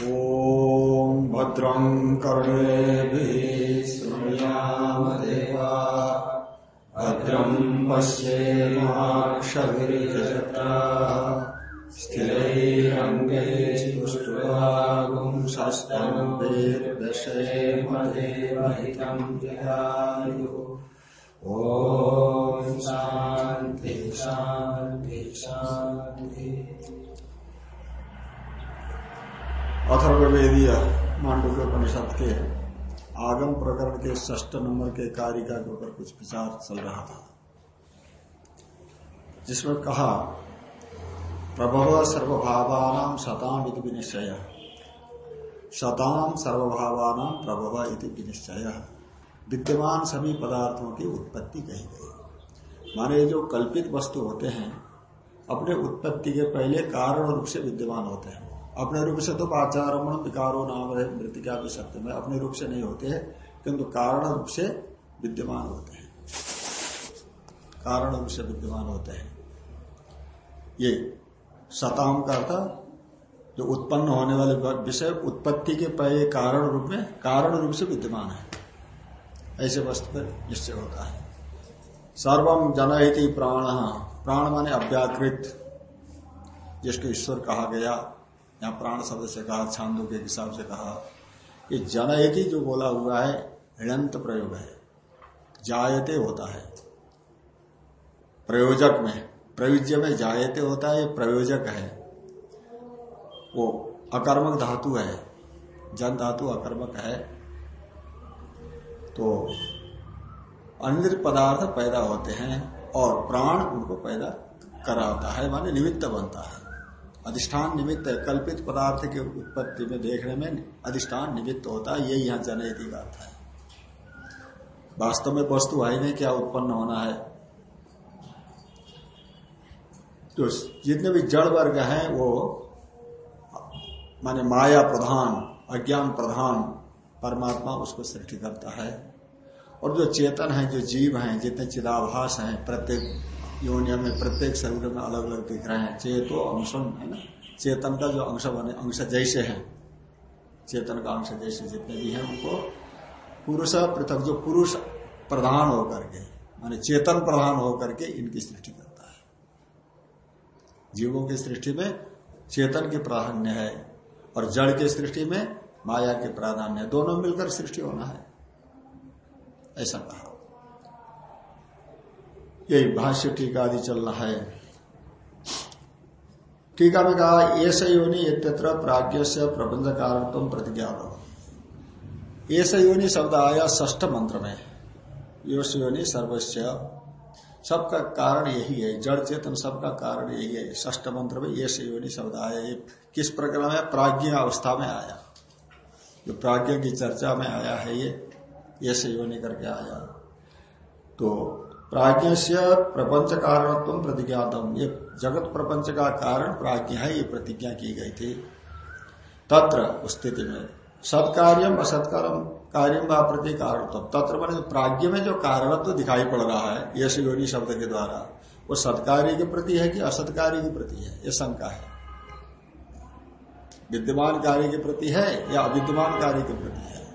ॐ भद्रं कर्णेभिः शृणुयामदेवा भद्रं पश्येमाक्षभिर्यजत्रा स्थिरैरङ्गैस्तुष्टुवागुंसस्तम्भिर्दशेमदेवहितं जयायुः ॐ शान्ति शान्ति शान्ति। अथर्वेदीय मांडव्य परिषद के आगम प्रकरण के ष्ठ नंबर के कारिका के ऊपर कुछ विचार चल रहा था। जिसमें कहा, प्रभव सर्वभावान शताम इति विनिश्चय। शताम सर्वभावान प्रभव इति विनिश्चय। विद्यमान सभी पदार्थों की उत्पत्ति कही गई। माने जो कल्पित वस्तु होते हैं, अपने उत्पत्ति के पहले कारण रूप से विद्यमान होते हैं। अपने रूप से तो आचारमण विकारो नाम है, मृतिका भी सत्य में अपने रूप से नहीं होते हैं, किंतु कारण रूप से विद्यमान होते हैं। कारण रूप से विद्यमान होते हैं। ये शताम का अर्थ, जो उत्पन्न होने वाले विषय उत्पत्ति के पहले कारण रूप में, कारण रूप से विद्यमान है। ऐसे वस्तु पर निश्चय होता है। सर्वम जनहिति प्राण प्राण माने अव्याकृत, जिसको ईश्वर कहा गया। यहाँ प्राण शब्द से कहा, छांदो के हिसाब से कहा, कि जनयति जो बोला हुआ है हृणंत प्रयोग है। जायते होता है। प्रयोजक में, प्रयुज्य में जायते होता है, प्रयोजक है। वो अकर्मक धातु है। जन धातु अकर्मक है। तो अन्य पदार्थ पैदा होते हैं और प्राण उनको पैदा कराता है, माने निमित्त बनता है। अधिष्ठान निमित्त है कल्पित पदार्थ की उत्पत्ति में देखने में अधिष्ठान निमित्त होता है, यही यहाँ जनयति का अर्थ है। वास्तव में वस्तु है नहीं, क्या उत्पन्न होना है? तो जितने भी जड़ वर्ग हैं, वो माने माया प्रधान, अज्ञान प्रधान, परमात्मा उसको सृष्टि करता है। और जो चेतन है, जो जीव हैं, जितने चिदाभास हैं, प्रत्येक योनिया में प्रत्येक शरीर में अलग अलग दिख रहे हैं। चेतो अंशम है ना? चेतन का जो अंश बने, अंश जैसे हैं। चेतन का अंश जैसे जितने भी हैं उनको पुरुष पृथक, जो पुरुष प्रधान होकर के, माने चेतन प्रधान होकर के इनकी सृष्टि करता है। जीवों की सृष्टि में चेतन के प्राधान्य है और जड़ की सृष्टि में माया के प्राधान्य दोनों मिलकर सृष्टि होना है। ऐसा कहा। यही भाष्य टीका आदि चल रहा है। टीका में कहा, ऐसा योनि यत्र प्राज्ञ से प्रबंध कारण प्रतिज्ञात। ऐसा योनि शब्द आया ष्ठ मंत्र में। योश योनि सर्वस्व सबका कारण यही है, जड़ चेतन सबका कारण यही है। ष्ठ मंत्र में ये योनि शब्द आया, ये किस प्रकार में? प्राज्ञ अवस्था में आया। जो प्राज्ञ की चर्चा में आया है, ये ये योनि करके आया। तो प्राज्ञ से प्रपंच कारणत्व प्रतिज्ञातम। ये जगत प्रपंच का कारण प्राज्ञ है, ये प्रतिज्ञा की गई थी। तत्र स्थिति में सत्कार्यम असत्कारम कार्यम व प्रति कारण तत्र मैंने प्राज्ञ में जो कारणत्व तो दिखाई पड़ रहा है यश योनि शब्द के द्वारा, वो सत्कार्य के प्रति है कि असत्कार्य के प्रति है? ये शंका है। विद्यमान कार्य के प्रति है या अविद्यमान कार्य के प्रति है?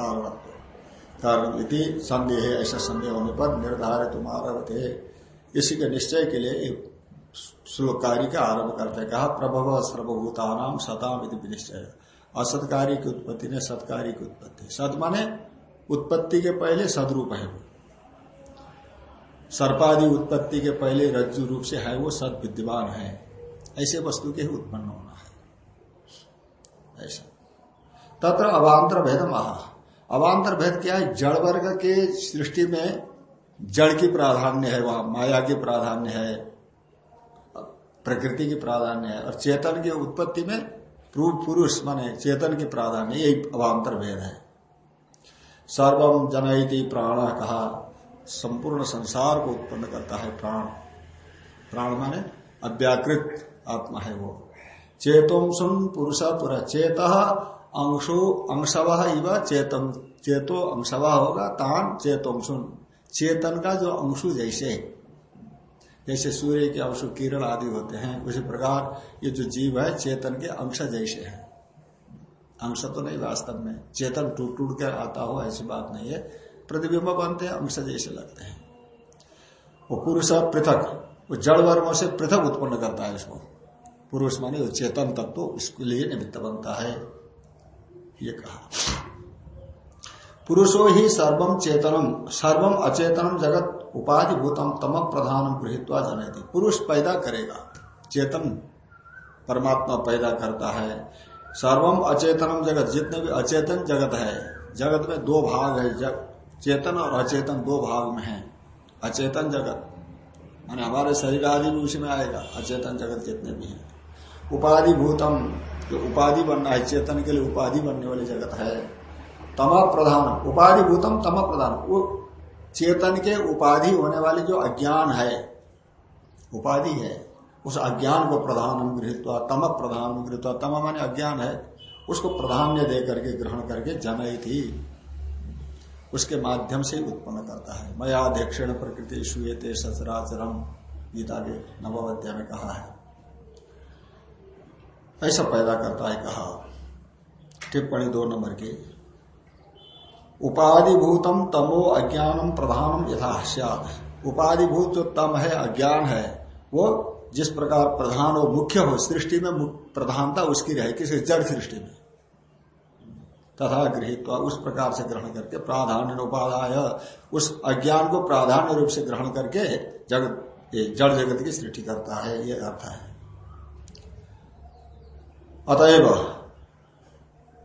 कारणत्व। कारण इति संदेह, ऐसा संदेह होने पर निर्धारित थे इसी के निश्चय के लिए श्लोक कार्य का आरंभ करते कहा, प्रभव सर्वभूतानाम सताम इति विनिश्चय। असत्कारी की उत्पत्ति ने सत्कारी की उत्पत्ति। सद माने उत्पत्ति के पहले सदरूप है वो। सर्पादि उत्पत्ति के पहले रज्जु रूप से है वो सद विद्यमान है। ऐसे वस्तु के ही उत्पन्न होना है। ऐसा। तत्र अवान्तर भेद महा अवान्तर भेद क्या है? जड़ वर्ग के सृष्टि में जड़ की प्राधान्य है वहाँ, माया की प्राधान्य है, प्रकृति की प्राधान्य है, और चेतन की उत्पत्ति में पूर्व पुरुष माने चेतन की प्राधान्य, यही अवान्तर भेद है। सर्वम जनयति प्राण कहा, संपूर्ण संसार को उत्पन्न करता है प्राण। प्राण माने अव्याकृत आत्मा है वो। चेतोम सुन पुरुष पुरा, चेत अंशो अंशव इव चेतन, चेतो अंशवा होगा, तान चेतोम सुन चेतन का जो अंशु जैसे जैसे सूर्य के अंशु किरण आदि होते हैं, उसी प्रकार ये जो जीव है, चेतन के अंश जैसे है। अंश तो नहीं वास्तव में, चेतन टूट टूट कर आता हो, ऐसी बात नहीं है। प्रतिबिंब बनते हैं, अंश जैसे लगते हैं। वो पुरुष पृथक, वो जड़ वर्गों से पृथक उत्पन्न करता है इसको। पुरुष माने चेतन तत्व तो इसके लिए निमित्त बनता है। ये कहा। पुरुषो ही सर्वम चेतनम सर्वम अचेतनम जगत उपाधि भूतम तम प्रधानम गृहित्वा जनती पुरुष पैदा करेगा चेतन परमात्मा पैदा करता है। सर्वम अचेतनम जगत जितने भी अचेतन जगत है जगत में दो भाग है जग, चेतन और अचेतन दो भाग में है। अचेतन जगत माने हमारे शरीर आदि भी उसी में आएगा अचेतन जगत जितने भी हैं। उपाधि भूतम जो उपाधि बनना है, चेतन के लिए उपाधि बनने वाली जगत है। तम प्रधान, उपाधि भूतम तम प्रधान। वो चेतन के उपाधि होने वाली जो अज्ञान है, उपाधि है, उस अज्ञान को प्रधान गृहित तम प्रधान गृहित तम माने अज्ञान है, उसको प्राधान्य दे करके, ग्रहण करके जनई थी उसके माध्यम से उत्पन्न करता है। मया दक्षिण प्रकृति सुयते सचराचरम गीता के नवोध्याय में कहा है। ऐसा पैदा करता है, कहा। टिप्पणी दो नंबर की। उपाधिभूतम तमो अज्ञानम प्रधानम यथाश्याद उपाधिभूत जो तम है, अज्ञान है, वो जिस प्रकार प्रधान और मुख्य हो, सृष्टि में प्रधानता उसकी रहे, किसी जड़ सृष्टि में। तथा गृहित उस प्रकार से ग्रहण करके प्राधान्य उपाध्याय उस अज्ञान को प्राधान्य रूप से ग्रहण करके जगत जड़ जगत की सृष्टि करता है, ये अर्थ है। अतएव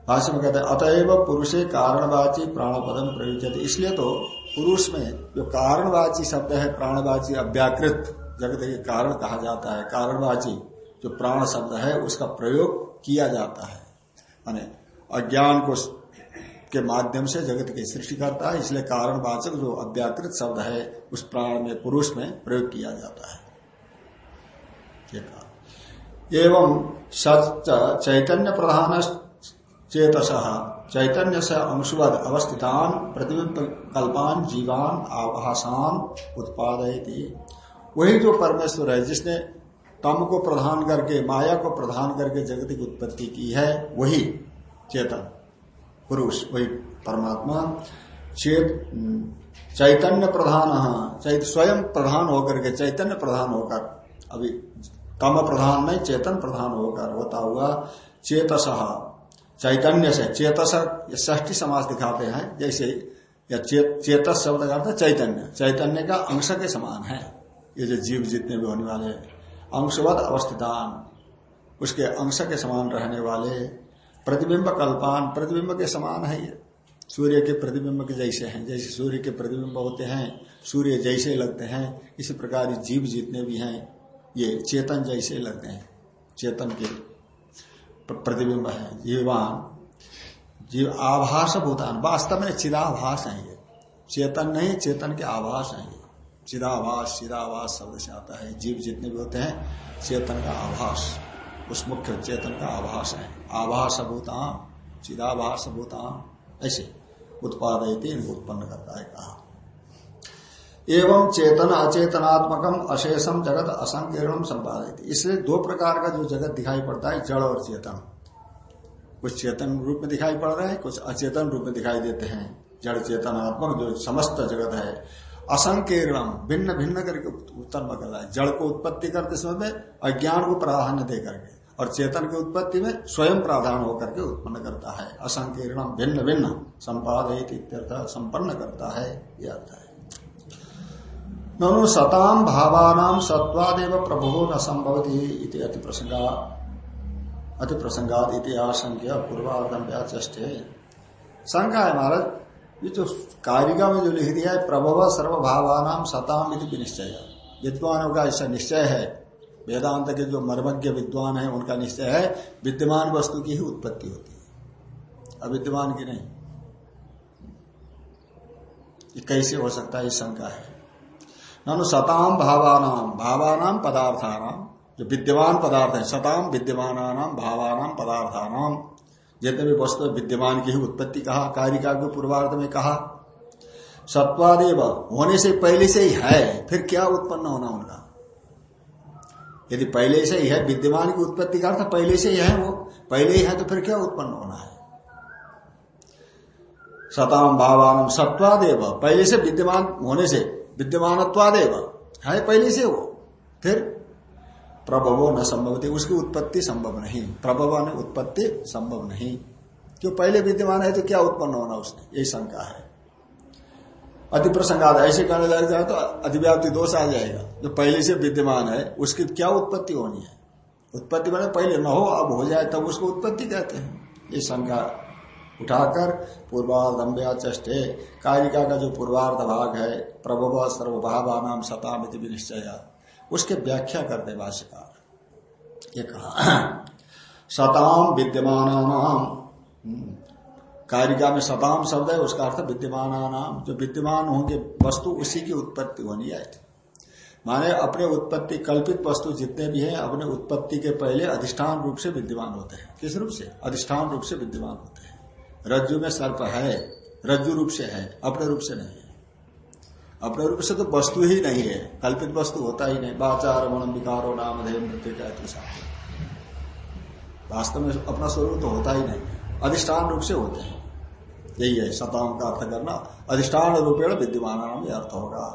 भाष्य में कहते हैं अतएव पुरुषे कारणवाची प्राणपदम प्रयुक्त इसलिए तो पुरुष में जो कारणवाची शब्द है, प्राणवाची अव्याकृत, जगत के कारण कहा जाता है। कारणवाची जो प्राण शब्द है, उसका प्रयोग किया जाता है। अज्ञान को के माध्यम से जगत की सृष्टि करता है, इसलिए कारणवाचक जो अव्याकृत शब्द है, उस प्राण में, पुरुष में प्रयोग किया जाता है। एवं चैतन्य प्रधान चेतस चैतन्य से अंशुवद अवस्थितान प्रतिबिंब कल्पान जीवान, आभासान उत्पादयती। वही जो परमेश्वर है, जिसने तम को प्रधान करके, माया को प्रधान करके जगत की उत्पत्ति की है, वही चेतन, पुरुष, वही परमात्मा। चेत चैतन्य प्रधान चैत स्वयं प्रधान होकर के चैतन्य प्रधान होकर अभी तम प्रधान में चेतन प्रधान होकर होता हुआ चेतस चैतन्य से चेतस ष्टी समाज दिखाते हैं जैसे या चेत, चेतस शब्द का चैतन्य चैतन्य का अंश के समान है। ये जो जीव जितने भी होने वाले अंशवत अवस्थितान उसके अंश के समान रहने वाले प्रतिबिंब कल्पान प्रतिबिंब के समान है ये। सूर्य के प्रतिबिंब के जैसे हैं जैसे सूर्य के प्रतिबिंब होते हैं सूर्य जैसे लगते हैं इसी प्रकार जीव जितने भी हैं ये चेतन जैसे लगते हैं, चेतन के प्रतिबिंब है, जीवान, जीव आभास भूतान वास्तव में चिदाभास है ये। चेतन नहीं, चेतन के आभास है ये। चिदाभास चिदाभास शब्द से आता है, जीव जितने भी होते हैं, चेतन का आभास, उस मुख्य चेतन का आभास है। आभास भूतान चिदाभास भूतान ऐसे उत्पाद उत्पन्न करता है कहा। एवं चेतन अचेतनात्मकम अशेषम जगत असंकीर्णम संपादित इसलिए दो प्रकार का जो जगत दिखाई पड़ता है, जड़ और चेतन। कुछ चेतन रूप में दिखाई पड़ रहे हैं, कुछ अचेतन रूप में दिखाई देते हैं। जड़ चेतनात्मक जो समस्त जगत है, असंकीर्णम भिन्न भिन्न करके उत्पन्न कर रहा है। जड़ को उत्पत्ति करते समय अज्ञान को प्राधान्य दे करके और चेतन की उत्पत्ति में स्वयं प्राधान होकर के उत्पन्न करता है। असंकीर्णम भिन्न भिन्न संपादित संपन्न करता है, यह अर्थ है। ननु सताम भावानाम सत्वादेव प्रभु न संभवती अति प्रसंगा अति प्रसंगात संख्या पूर्वाधम चष्टे शंका है महाराज, ये जो कारिका में जो लिख दिया है, प्रभव सर्वभावानाम सताम इति निश्चय विद्वानों का ऐसा निश्चय है। वेदांत के जो मर्मज्ञ विद्वान है, उनका निश्चय है, विद्यमान वस्तु की ही उत्पत्ति होती है। अविद्यमान की नहीं। ये कैसे हो सकता है ये शंका है? ननु सताम भावानाम भावानाम पदार्थानाम, जो विद्यमान पदार्थ है, सताम विद्यमान भावानाम पदार्थानाम। जितने भी वस्तु विद्यमान की ही उत्पत्ति कहा कारिका को पूर्वार्ध में कहा। सत्वादेव, होने से पहले से ही है, फिर क्या उत्पन्न होना उनका? यदि पहले से ही है, विद्यमान की उत्पत्ति का अर्थ पहले से ही है वो, पहले ही है तो फिर क्या उत्पन्न होना है? सताम भावान सत्वादेव, पहले से विद्यमान होने से विद्यमानत्वादेव। है पहले से वो। फिर प्रभवो न संभव उसकी उत्पत्ति संभव नहीं। प्रभव ने उत्पत्ति संभव नहीं। जो पहले विद्यमान है तो क्या उत्पन्न होना उसने यही शंका है। अति प्रसंगाद ऐसे करने लग जाए तो अधिव्याप्ति दोष आ जाएगा। जो पहले से विद्यमान है, उसकी क्या उत्पत्ति होनी है? उत्पत्ति मैंने पहले न हो, अब हो जाए तब उसको उत्पत्ति कहते हैं। ये शंका उठाकर पूर्वार्ध अम्ब्या चष्टे कारिका का जो पूर्वार्ध भाग है, प्रभव सर्वभावान सताम निश्चय उसके व्याख्या करते भाष्यकार। ये कहा, सताम विद्यमान कारिका में सताम शब्द है, उसका अर्थ विद्यमान नाम जो विद्यमान होंगे, वस्तु उसी की उत्पत्ति होनी है माने अपने उत्पत्ति, कल्पित वस्तु जितने भी हैं, अपने उत्पत्ति के पहले अधिष्ठान रूप से विद्यमान होते हैं। किस रूप से? अधिष्ठान रूप से विद्यमान होते हैं। रज्जु में सर्प है, रज्जु रूप से है अपने रूप से नहीं है। अपने रूप से तो वस्तु ही नहीं है, कल्पित वस्तु होता ही नहीं। बाचार मन विकारो नाम मृत्यु वास्तव में अपना स्वरूप तो होता ही नहीं, अधिष्ठान रूप से होते हैं। यही है सताम का अर्थ करना, अधिष्ठान रूपेण विद्यमान अर्थ होगा।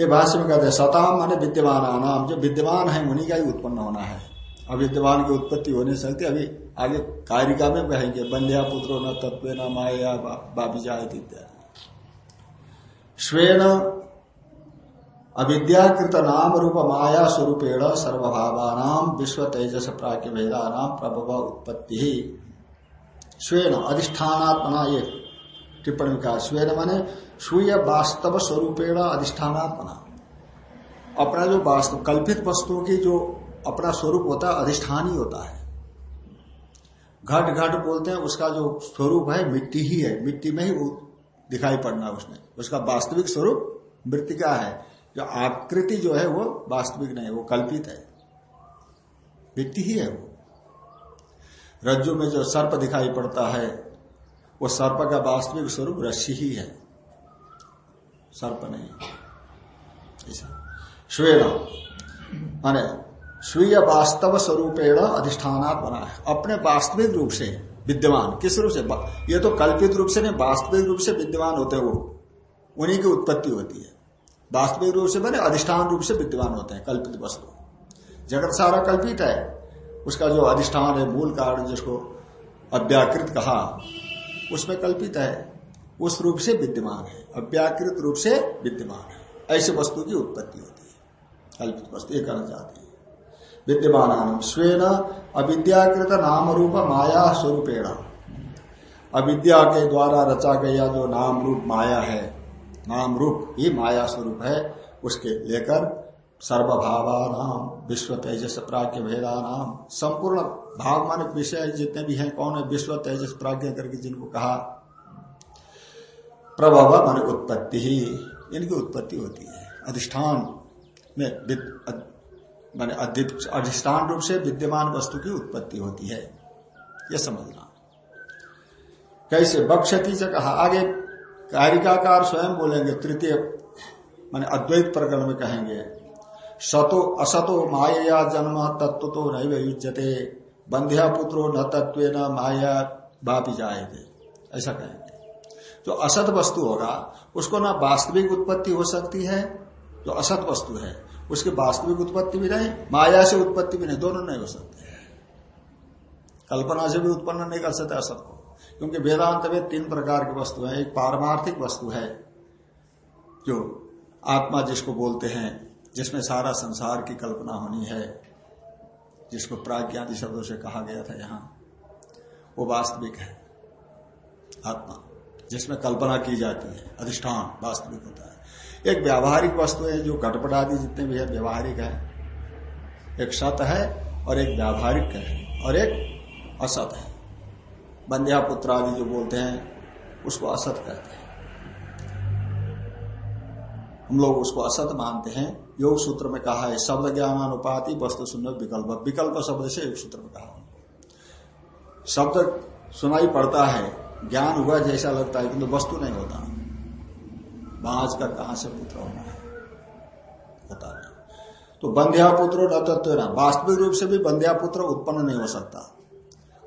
ये भाष्य में कहते हैं, सताम माने विद्यमान जो विद्यमान है, उन्हीं का ही उत्पन्न होना है। अविद्यमान की उत्पत्ति होने सकती अभी आगे कारिका में कहेंगे बंध्या पुत्रो न तत्व न माया बाबी जाए इत्यादि। स्वेन अविद्याकृत नाम रूप माया स्वरूपेण सर्वभावानाम विश्व तेजस प्राज्ञ भेदानाम प्रभव उत्पत्ति। ही स्वेन अधिष्ठानात्मना ये टिप्पणी का स्वेन माने सूर्य वास्तव स्वरूपेण अधिष्ठानात्मना। अपना जो वास्तव, कल्पित वस्तुओं की जो अपना स्वरूप होता है, अधिष्ठान ही होता है। घट घट बोलते हैं, उसका जो स्वरूप है, मिट्टी ही है। मिट्टी में ही दिखाई पड़ना उसने। उसका वास्तविक स्वरूप मृतिका है। जो आकृति जो है, वो वास्तविक नहीं है वो कल्पित है। मिट्टी ही है वो। रज्जु में जो सर्प दिखाई पड़ता है, वो सर्प का वास्तविक स्वरूप रस्सी ही है। सर्प नहीं ऐसा। माने स्वीय वास्तव स्वरूपेण अधिष्ठानात बना है। अपने वास्तविक रूप से विद्यमान, किस रूप से? ये तो कल्पित रूप से नहीं, वास्तविक रूप से विद्यमान होते हैं वो उन्हीं की उत्पत्ति होती है। वास्तविक रूप से बने, अधिष्ठान रूप से विद्यमान होते हैं, कल्पित वस्तु। जगत सारा कल्पित है। उसका जो अधिष्ठान है, मूल कारण जिसको अव्याकृत कहा, उसमें कल्पित है। उस रूप से विद्यमान है, अव्याकृत रूप से विद्यमान है। ऐसे वस्तु की उत्पत्ति होती है, कल्पित वस्तु, ये कहना चाहते हैं। विद्यमान स्वेन अविद्याकृत नाम रूप माया स्वरूपेण। अविद्या के द्वारा रचा गया जो नाम रूप माया है नाम रूप ही माया स्वरूप है, उसके लेकर सर्वभावानाम विश्व तेजस प्राज्ञ भेदा नाम संपूर्ण भाव माने विषय जितने भी हैं, कौन है? विश्व तेजस प्राज्ञ करके जिनको कहा, प्रभव मान उत्पत्ति ही, इनकी उत्पत्ति होती है। अधिष्ठान में माने अधिष्ठान रूप से विद्यमान वस्तु की उत्पत्ति होती है। यह समझना। कैसे? बक्षती से कहा, आगे कारिकाकार स्वयं बोलेंगे, तृतीय, माने अद्वैत प्रकरण में कहेंगे, सतो असतो माया जन्म तत्व तो नहीं युजते बंध्या पुत्रो न तत्व न माया बापी जाए ऐसा कहेंगे। जो असत वस्तु होगा, उसको ना वास्तविक उत्पत्ति हो सकती है, जो असत वस्तु है उसकी वास्तविक उत्पत्ति भी नहीं, माया से उत्पत्ति भी नहीं, दोनों नहीं हो सकते। कल्पना से भी उत्पन्न नहीं कर सकते असत को क्योंकि वेदांत में तीन प्रकार की वस्तु है। एक पारमार्थिक वस्तु है, जो आत्मा जिसको बोलते हैं, जिसमें सारा संसार की कल्पना होनी है, जिसको प्राज्ञादि शब्दों से कहा गया था यहाँ, वो वास्तविक है, आत्मा, जिसमें कल्पना की जाती है, अधिष्ठान वास्तविक होता है। एक व्यावहारिक वस्तु है जो घटपट आदि जितने भी है, व्यवहारिक है। एक सत है और एक व्यावहारिक है और एक असत है। बंध्या पुत्र आदि जो बोलते हैं, उसको असत कहते हैं। हम लोग उसको असत मानते हैं। योग सूत्र में कहा है, शब्द ज्ञान अनुपाति, वस्तु सुन, विकल्प। विकल्प शब्द से योग सूत्र में कहा शब्द सुनाई पड़ता है, ज्ञान हुआ जैसा लगता है, किंतु वस्तु नहीं होता। बाज का कहा से पुत्र होना है? होता नहीं तो बंध्या पुत्र न तत्व न। वास्तविक रूप से भी बंध्या पुत्र उत्पन्न नहीं हो सकता।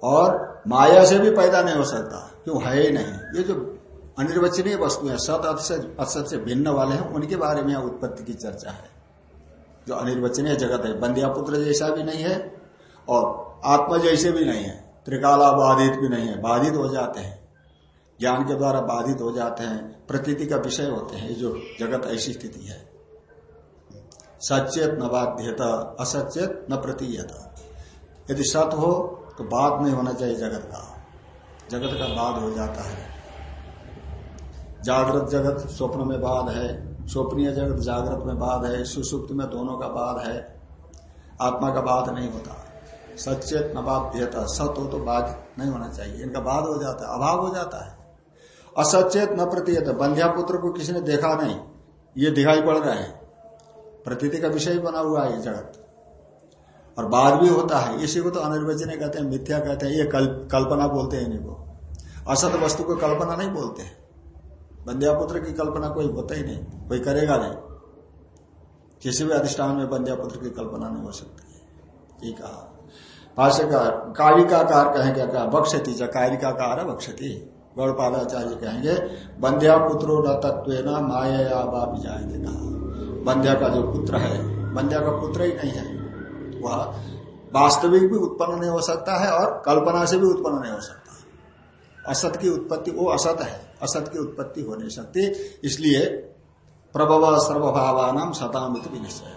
और माया से भी पैदा नहीं हो सकता। क्यों? है ही नहीं। ये जो अनिर्वचनीय वस्तु है, सत असत से भिन्न वाले हैं, उनके बारे में उत्पत्ति की चर्चा है। जो अनिर्वचनीय जगत है बंदिया पुत्र जैसा भी नहीं है और आत्मा जैसे भी नहीं है त्रिकाला बाधित भी नहीं है, बाधित हो जाते हैं। ज्ञान के द्वारा बाधित हो जाते हैं प्रतीति का विषय होते हैं जो जगत ऐसी स्थिति है। सचेत न बाध्यत असचेत न प्रतीयत। यदि सत हो तो बात नहीं होना चाहिए जगत का। जगत का बाद हो जाता है। जागृत जगत स्वप्न में बाध है। स्वप्नीय जगत जागृत में बाध है। सुसुप्त में दोनों का बाद है। आत्मा का बाद नहीं होता। सचेत न बाध्यता, सत हो तो बाद नहीं होना चाहिए। इनका बाध हो जाता है, अभाव हो जाता है। असचेत न प्रतीयत बंध्या पुत्र को किसी ने देखा नहीं। ये दिखाई पड़ रहा है। प्रतीति का विषय बना हुआ है जगत। और बाद भी होता है। इसी को तो अनिर्वचन कहते हैं मिथ्या कहते हैं। ये कल, कल्पना बोलते हैं इन्हीं असत वस्तु को कल्पना नहीं बोलते हैं। बंध्या पुत्र की कल्पना कोई होता ही नहीं। कोई करेगा नहीं। किसी भी अधिष्ठान में बंध्या पुत्र की कल्पना नहीं हो सकती ये कहा। भाष्यकार कालिकाकार कहें क्या कहा? बक्षती कालिकाकार बक्षती गौड़पादाचार्य कहेंगे, बंध्या पुत्रो न तत्व न माया बापी जाएँगे कहा बंध्या का जो पुत्र है, बंध्या का पुत्र ही नहीं है। वह वास्तविक भी उत्पन्न नहीं हो सकता है और कल्पना से भी उत्पन्न नहीं हो सकता असत की उत्पत्ति, वो असत है। असत की उत्पत्ति हो नहीं सकती, इसलिए प्रभव सर्वभावान सतामित निश्चय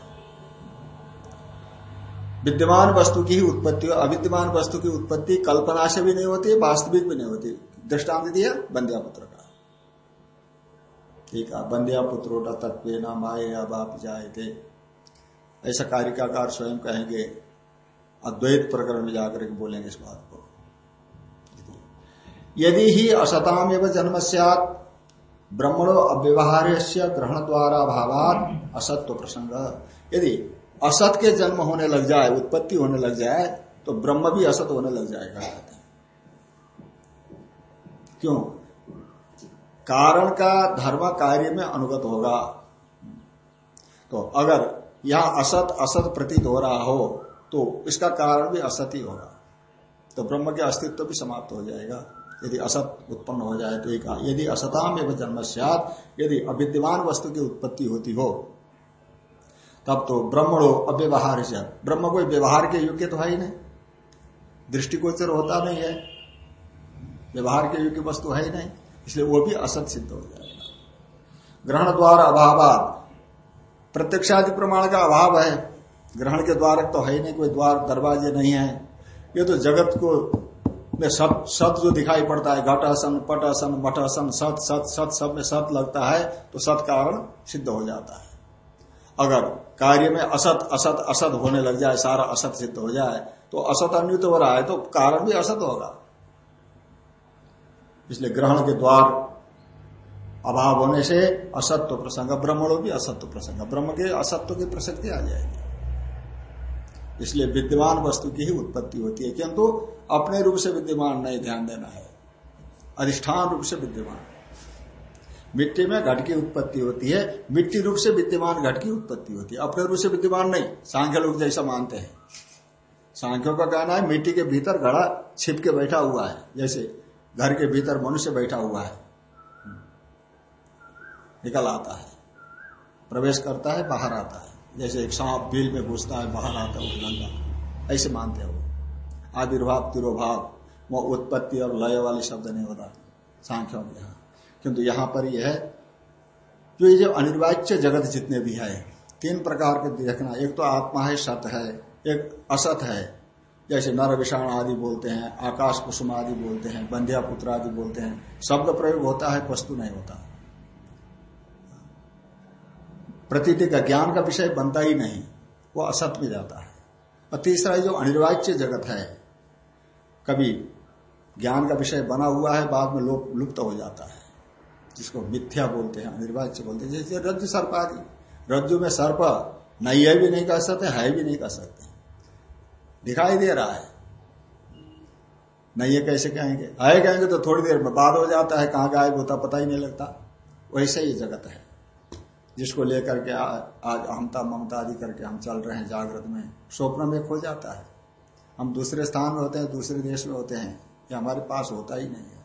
विद्यमान वस्तु की ही उत्पत्ति, अविद्यमान वस्तु की उत्पत्ति कल्पना से भी नहीं होती, वास्तविक भी नहीं होती। दृष्टांत दिया बंध्या पुत्र का। ठीक है बंध्या पुत्रो तत्व न माए या बाप जाए थे ऐसा कारिकाकार स्वयं कहेंगे, अद्वैत प्रकरण में जाकर के बोलेंगे इस बात को। यदि ही असताम एवं जन्म सत ब्रह्मणो अव्यवहार्य ग्रहण द्वारा भावात, असत्व प्रसंग। यदि असत के जन्म होने लग जाए, उत्पत्ति होने लग जाए तो ब्रह्म भी असत होने लग जाएगा। क्यों? कारण का धर्म कार्य में अनुगत होगा। तो अगर यहाँ असत असत प्रतीत हो रहा हो तो इसका कारण भी असत ही होगा। तो ब्रह्म के अस्तित्व भी समाप्त हो जाएगा। यदि असत उत्पन्न हो जाए तो एक यदि असताम एवं जन्म यदि अविद्यमान वस्तु की उत्पत्ति होती हो, तब तो ब्रह्मणो अव्यवहार ब्रह्म कोई व्यवहार के योग्य तो है ही नहीं। दृष्टिगोचर होता नहीं है। व्यवहार के योग्य वस्तु है ही नहीं, इसलिए वो भी असत सिद्ध हो जाएगा। ग्रहण द्वार अभाव प्रत्यक्षादि प्रमाण का अभाव है। ग्रहण के द्वार तो है ही नहीं, कोई द्वार, दरवाजे नहीं है। ये तो जगत को में सत सत जो दिखाई पड़ता है घट आसन पट आसन मठ आसन सत सत सत, सब में सत लगता है तो सत कारण सिद्ध हो जाता है। अगर कार्य में असत असत असत होने लग जाए, सारा असत सिद्ध हो जाए तो असत अन्वित हो रहा है तो कारण भी असत होगा। इसलिए ग्रहण के द्वार अभाव होने से असत्व प्रसंग, ब्रह्मणों भी असत्व प्रसंग, ब्रह्म के असत्व की प्रसक्ति आ जाएगी। इसलिए विद्यमान वस्तु की ही उत्पत्ति होती है, किंतु अपने रूप से विद्यमान नहीं, ध्यान देना है। अधिष्ठान रूप से विद्यमान। मिट्टी में घट की उत्पत्ति होती है, मिट्टी रूप से विद्यमान घट की उत्पत्ति होती है। अपने रूप से विद्यमान नहीं, सांख्य लोग जैसा मानते हैं। सांख्यों का कहना है, मिट्टी के भीतर घड़ा छिप के बैठा हुआ है, जैसे घर के भीतर मनुष्य बैठा हुआ है। निकल आता है। प्रवेश करता है, बाहर आता है। जैसे एक सांप बिल में घुसता है, बाहर आता है नंगा ऐसे मानते हो। आविर्भाव, तिरोभाव वो उत्पत्ति और लय वाले शब्द नहीं होता सांख्यों में यहाँ किंतु यहाँ पर यह है जो ये जो अनिर्वाच्य जगत जितने भी है, तीन प्रकार के देखना। एक तो आत्मा है सत है। एक असत है। जैसे नर विषाण आदि बोलते हैं, आकाश कुसुम आदि बोलते हैं, बंध्या पुत्र आदि बोलते हैं। शब्द प्रयोग होता है, वस्तु नहीं होता। प्रतीति का ज्ञान का विषय बनता ही नहीं, वो असत में जाता है। और तीसरा जो अनिर्वाच्य जगत है, कभी ज्ञान का विषय बना हुआ है, बाद में लोग लुप्त हो जाता है। जिसको मिथ्या बोलते हैं, अनिर्वाच्य बोलते हैं। जैसे रज्जु सर्प आदि, रज्जु में सर्प नहीं है भी नहीं कह सकते, है भी नहीं कह सकते। दिखाई दे रहा है। नहीं, ये कैसे कहेंगे? आए कहेंगे तो थोड़ी देर में बाद हो जाता है, कहाँ गायब होता पता ही नहीं लगता। वैसे ही जगत है, जिसको लेकर के आज अहमता ममता आदि करके हम चल रहे हैं जागृत में, स्वप्न में खो जाता है। हम दूसरे स्थान में होते हैं, दूसरे देश में होते हैं, ये हमारे पास होता ही नहीं है।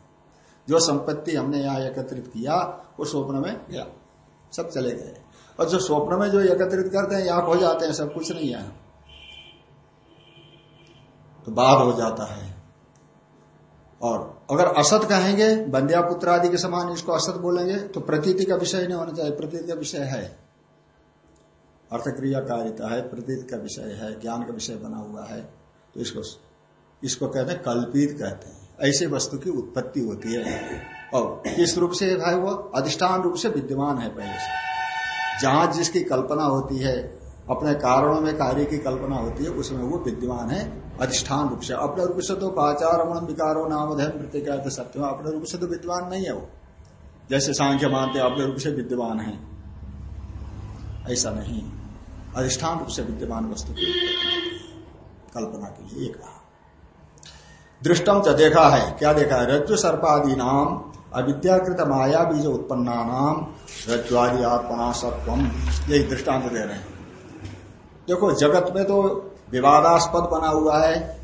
जो संपत्ति हमने यहाँ एकत्रित किया, वो स्वप्न में गया, सब चले गए। और जो स्वप्न में जो एकत्रित करते हैं, यहाँ हो जाते हैं, सब कुछ नहीं है। तो बाद हो जाता है। और अगर असत कहेंगे, बंध्या पुत्र आदि के समान इसको असत बोलेंगे तो प्रतीति का विषय नहीं होना चाहिए। प्रतीति का विषय है। अर्थक्रिया कारिता है, प्रतीत का विषय है, ज्ञान का विषय बना हुआ है। तो इसको इसको कहते हैं कल्पित कहते हैं। ऐसे वस्तु की उत्पत्ति होती है। और किस रूप से भाई वो? अधिष्ठान रूप से विद्यमान है पहले से। जहाँ जिसकी कल्पना होती है अपने कारणों में कार्य की कल्पना होती है, उसमें वो विद्यमान है, अधिष्ठान रूप से। अपने रूप से तो पाचार अमन विकारो नामधेय मृत्यु सत्य अपने रूप से तो विद्यमान नहीं है वो। जैसे सांख्य मानते अपने रूप से विद्यमान है। ऐसा नहीं। अधिष्ठान रूप से विद्यमान वस्तु की कल्पना के लिए कहा। दृष्टम च देखा है। क्या देखा है? रज्जु सर्पादि नाम अविद्याकृत माया बीज उत्पन्ना नाम रज्वादि आत्मा सत्वम यही दृष्टांत दे रहे हैं। देखो, जगत में तो विवादास्पद बना हुआ है।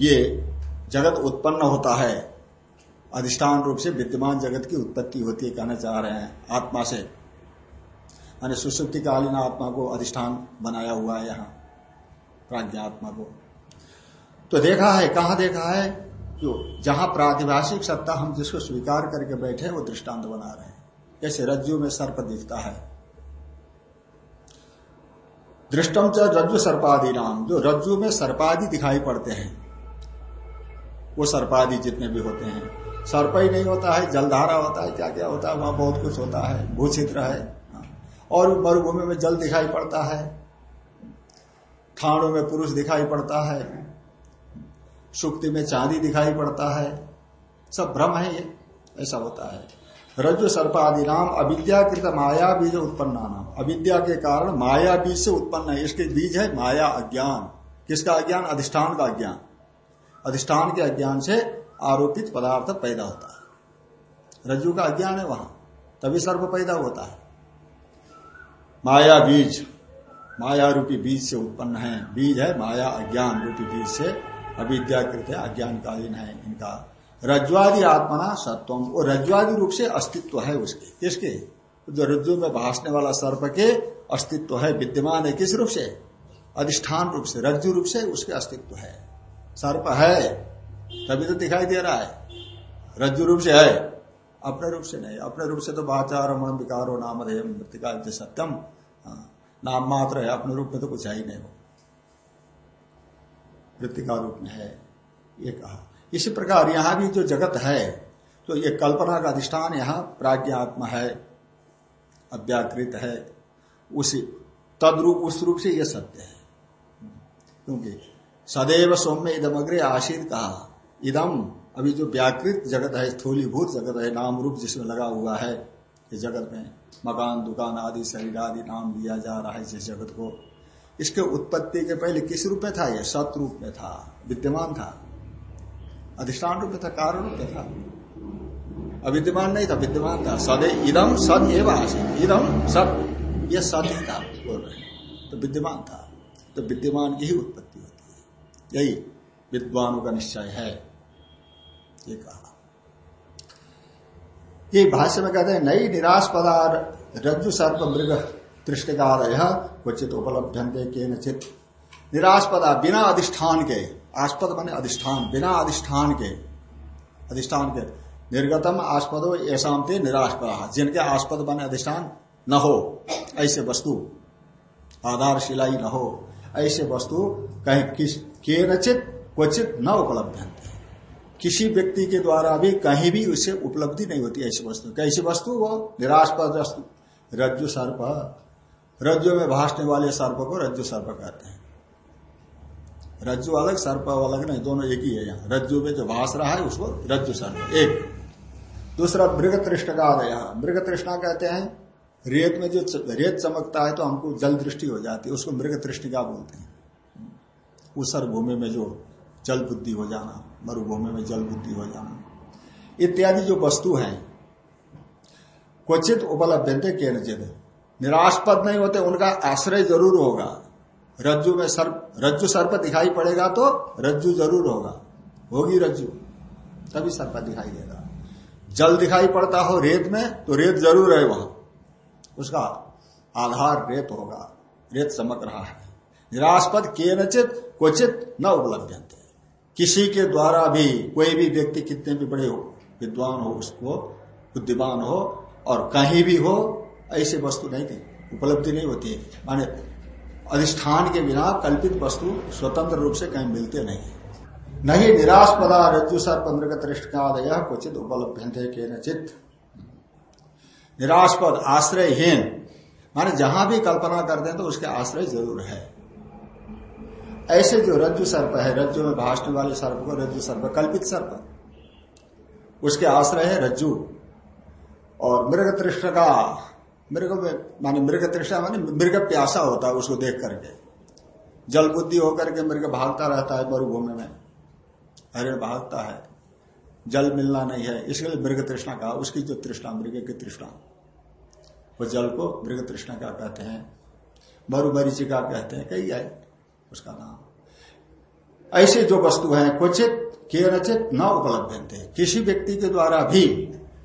ये जगत उत्पन्न होता है। अधिष्ठान रूप से विद्यमान जगत की उत्पत्ति होती है, कहना चाह रहे हैं, आत्मा से। मानी सुसुप्तिकालीन आत्मा को अधिष्ठान बनाया हुआ है यहाँ, प्राज्ञा आत्मा को। तो देखा है, कहा देखा है? जो जहाँ प्रातिभाषिक सत्ता हम जिसको स्वीकार करके बैठे वो दृष्टांत बना रहे हैं। जैसे रज्जु में सर्प दिखता है। दृष्टम च रज्जु सर्पादि नाम जो रज्जु में सर्पादि दिखाई पड़ते हैं, वो सर्पादि जितने भी होते हैं, सर्प ही नहीं होता है, जलधारा होता है क्या क्या होता है, वहाँ बहुत कुछ होता है भूचित्र है। और मरुभूमि में जल दिखाई पड़ता है ठाणों में पुरुष दिखाई पड़ता है सुक्ति में चांदी दिखाई पड़ता है, सब भ्रम है ये, ऐसा होता है। रज्जु सर्पादि नाम अविद्याकृत माया बीज उत्पन्न अविद्या के कारण माया बीज से उत्पन्न है। इसके बीज है माया अज्ञान। किसका अज्ञान? अधिष्ठान का अज्ञान। अधिष्ठान के अज्ञान से आरोपित पदार्थ पैदा होता है। रज्जु का अज्ञान है वहाँ। तभी सर्प पैदा होता है। माया बीज, माया रूपी बीज से उत्पन्न है। बीज है माया अज्ञान रूपी बीज से अविद्याकृत है। अज्ञानकालीन है इनका। रज्वादि आत्मना सत्वम। वो रज्वादि रूप से अस्तित्व है उसके। किसके? जो रज्जु में भाषने वाला सर्प के अस्तित्व है विद्यमान है किस रूप से? अधिष्ठान रूप से रज्जु रूप से उसके अस्तित्व है। सर्प है तभी तो दिखाई दे रहा है। रज्जु रूप से है अपने रूप से नहीं अपने रूप से तो बाचार मन विकारो नाम मृतिका सत्यम हाँ, नाम मात्र है अपने रूप में तो कुछ है ही नहीं हो मृतिका रूप में है ये कहा। इसी प्रकार यहाँ भी जो जगत है तो ये कल्पना का अधिष्ठान यहाँ प्राज्ञात्मा है। अव्याकृत है, उसी, तदरूप, उस रूप से यह सत्य है। क्योंकि सदैव सौम्य इदम अग्रे आशीत कहा, इदम, अभी जो व्याकृत जगत है, स्थूलीभूत जगत है, नाम रूप जिसमें लगा हुआ है, इस जगत में मकान, दुकान आदि, शरीर आदि नाम दिया जा रहा है जिस जगत को, इसके उत्पत्ति के पहले किस रूप में था यह? सत रूप में था, विद्यमान था, अधिष्ठान रूप में था, कारण रूप में था। अविद्यमान नहीं था, विद्यमान था। सदे इदम सद एवं आसित। इदम सद ये सद ही था, बोल रहे तो विद्यमान था। तो विद्यमान की ही उत्पत्ति होती है। यही विद्वानों का निश्चय है। ये कहा। ये भाष्य में कहते हैं, नई निराश पदार्थ रज्जु सर्प मृग तृष्टिकार क्वचित उपलब्ध के नचित पदा बिना अधिष्ठान के, आस्पद बने अधिष्ठान, बिना अधिष्ठान के अधिष्ठान के निर्गतम आस्पदो ऐसा थे निरास्पद। जिनके आस्पद बने अधिष्ठान न हो, ऐसे वस्तु आधारशिलाई न हो, ऐसे वस्तु कहीं किस के नचित क्वचित न उपलब्ध किसी व्यक्ति के द्वारा भी कहीं भी उसे उपलब्धि नहीं होती ऐसी वस्तु। कैसी वस्तु? वो निराशपद वस्तु। रज्जु सर्प। रज्जु में भाषने वाले सर्प को रज्जु सर्प कहते हैं। रज्जु अलग, सर्प अलग नहीं, दोनों एक ही है यहाँ। रज्जु में जो भाष रहा है, उसको रज्जु सर्प। एक। दूसरा मृग तृष्ण का यहाँ मृग तृष्णा कहते हैं, रेत में जो रेत चमकता है तो हमको जल दृष्टि हो जाती है, उसको मृग तृष्णिका बोलते हैं। उसर भूमि में जो जल बुद्धि हो जाना, मरुभूमि में जल बुद्धि हो जाना। इत्यादि जो वस्तु है, क्वचित उपलब्ध के निराशपद नहीं होते, उनका आश्रय ज़रूर होगा। रज्जु में सर्प रज्जु सर्प दिखाई पड़ेगा तो रज्जु ज़रूर होगा। होगी रज्जु, तभी सर्प दिखाई देगा। जल दिखाई पड़ता हो रेत में तो रेत ज़रूर है वहाँ। उसका आधार रेत होगा। रेत चमक रहा है। निराशपद के नचित क्वचित न उपलब्ध किसी के द्वारा भी, कोई भी व्यक्ति कितने भी बड़े हो, विद्वान हो, उसको बुद्धिमान हो, और कहीं भी हो, ऐसी वस्तु नहीं थी। उपलब्धि नहीं होती। है माने अधिष्ठान के बिना कल्पित वस्तु स्वतंत्र रूप से कहीं मिलते नहीं। नहीं निराश पदा रज्जु मृग तृष्टादय क्वचित उपलब्ध के नचित निराशपद आश्रयहीन। माने जहाँ भी कल्पना करते हैं तो उसके आश्रय ज़रूर है। ऐसे जो रज्जु सर्प है, रज्जु में भाषण वाले सर्प को रज्जु सर्प, कल्पित सर्प। उसके आश्रय है रज्जु। और मृग तृष्ण का, मृग माने मृग तृष्णा माने मृग प्यासा होता है उसको देख करके। जल बुद्धि होकर के मृग भागता रहता है मरुभूमि में। हरिण भागता है। जल मिलना नहीं है। इसलिए मृग तृष्णा कहा, उसकी जो तृष्णा, मृग की तृष्णा। वो जल को मृग तृष्णा क्या कहते हैं? मरुमरीचिका कहते हैं? कई है उसका नाम। ऐसे जो वस्तु है, क्वचित के नचित न उपलब्ध थे किसी व्यक्ति के द्वारा भी,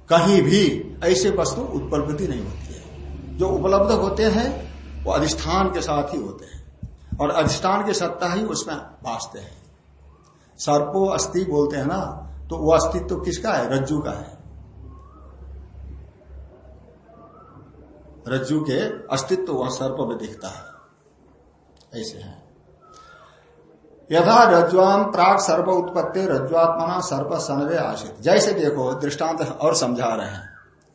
कहीं भी ऐसे वस्तु उपलब्धि नहीं होती है। जो उपलब्ध होते हैं, वो अधिष्ठान के साथ ही होते हैं। और अधिष्ठान की सत्ता ही उसमें भाषते हैं। सर्पो अस्थि बोलते हैं ना तो वो अस्तित्व तो किसका है? रज्जु का है। रज्जु के अस्तित्व तो वह सर्प में दिखता है। ऐसे है। यथा रज्वाम प्राग सर्प उत्पत्ति रज्वात्मना सर्प सनवे आशित। जैसे देखो, दृष्टांत और समझा रहे हैं।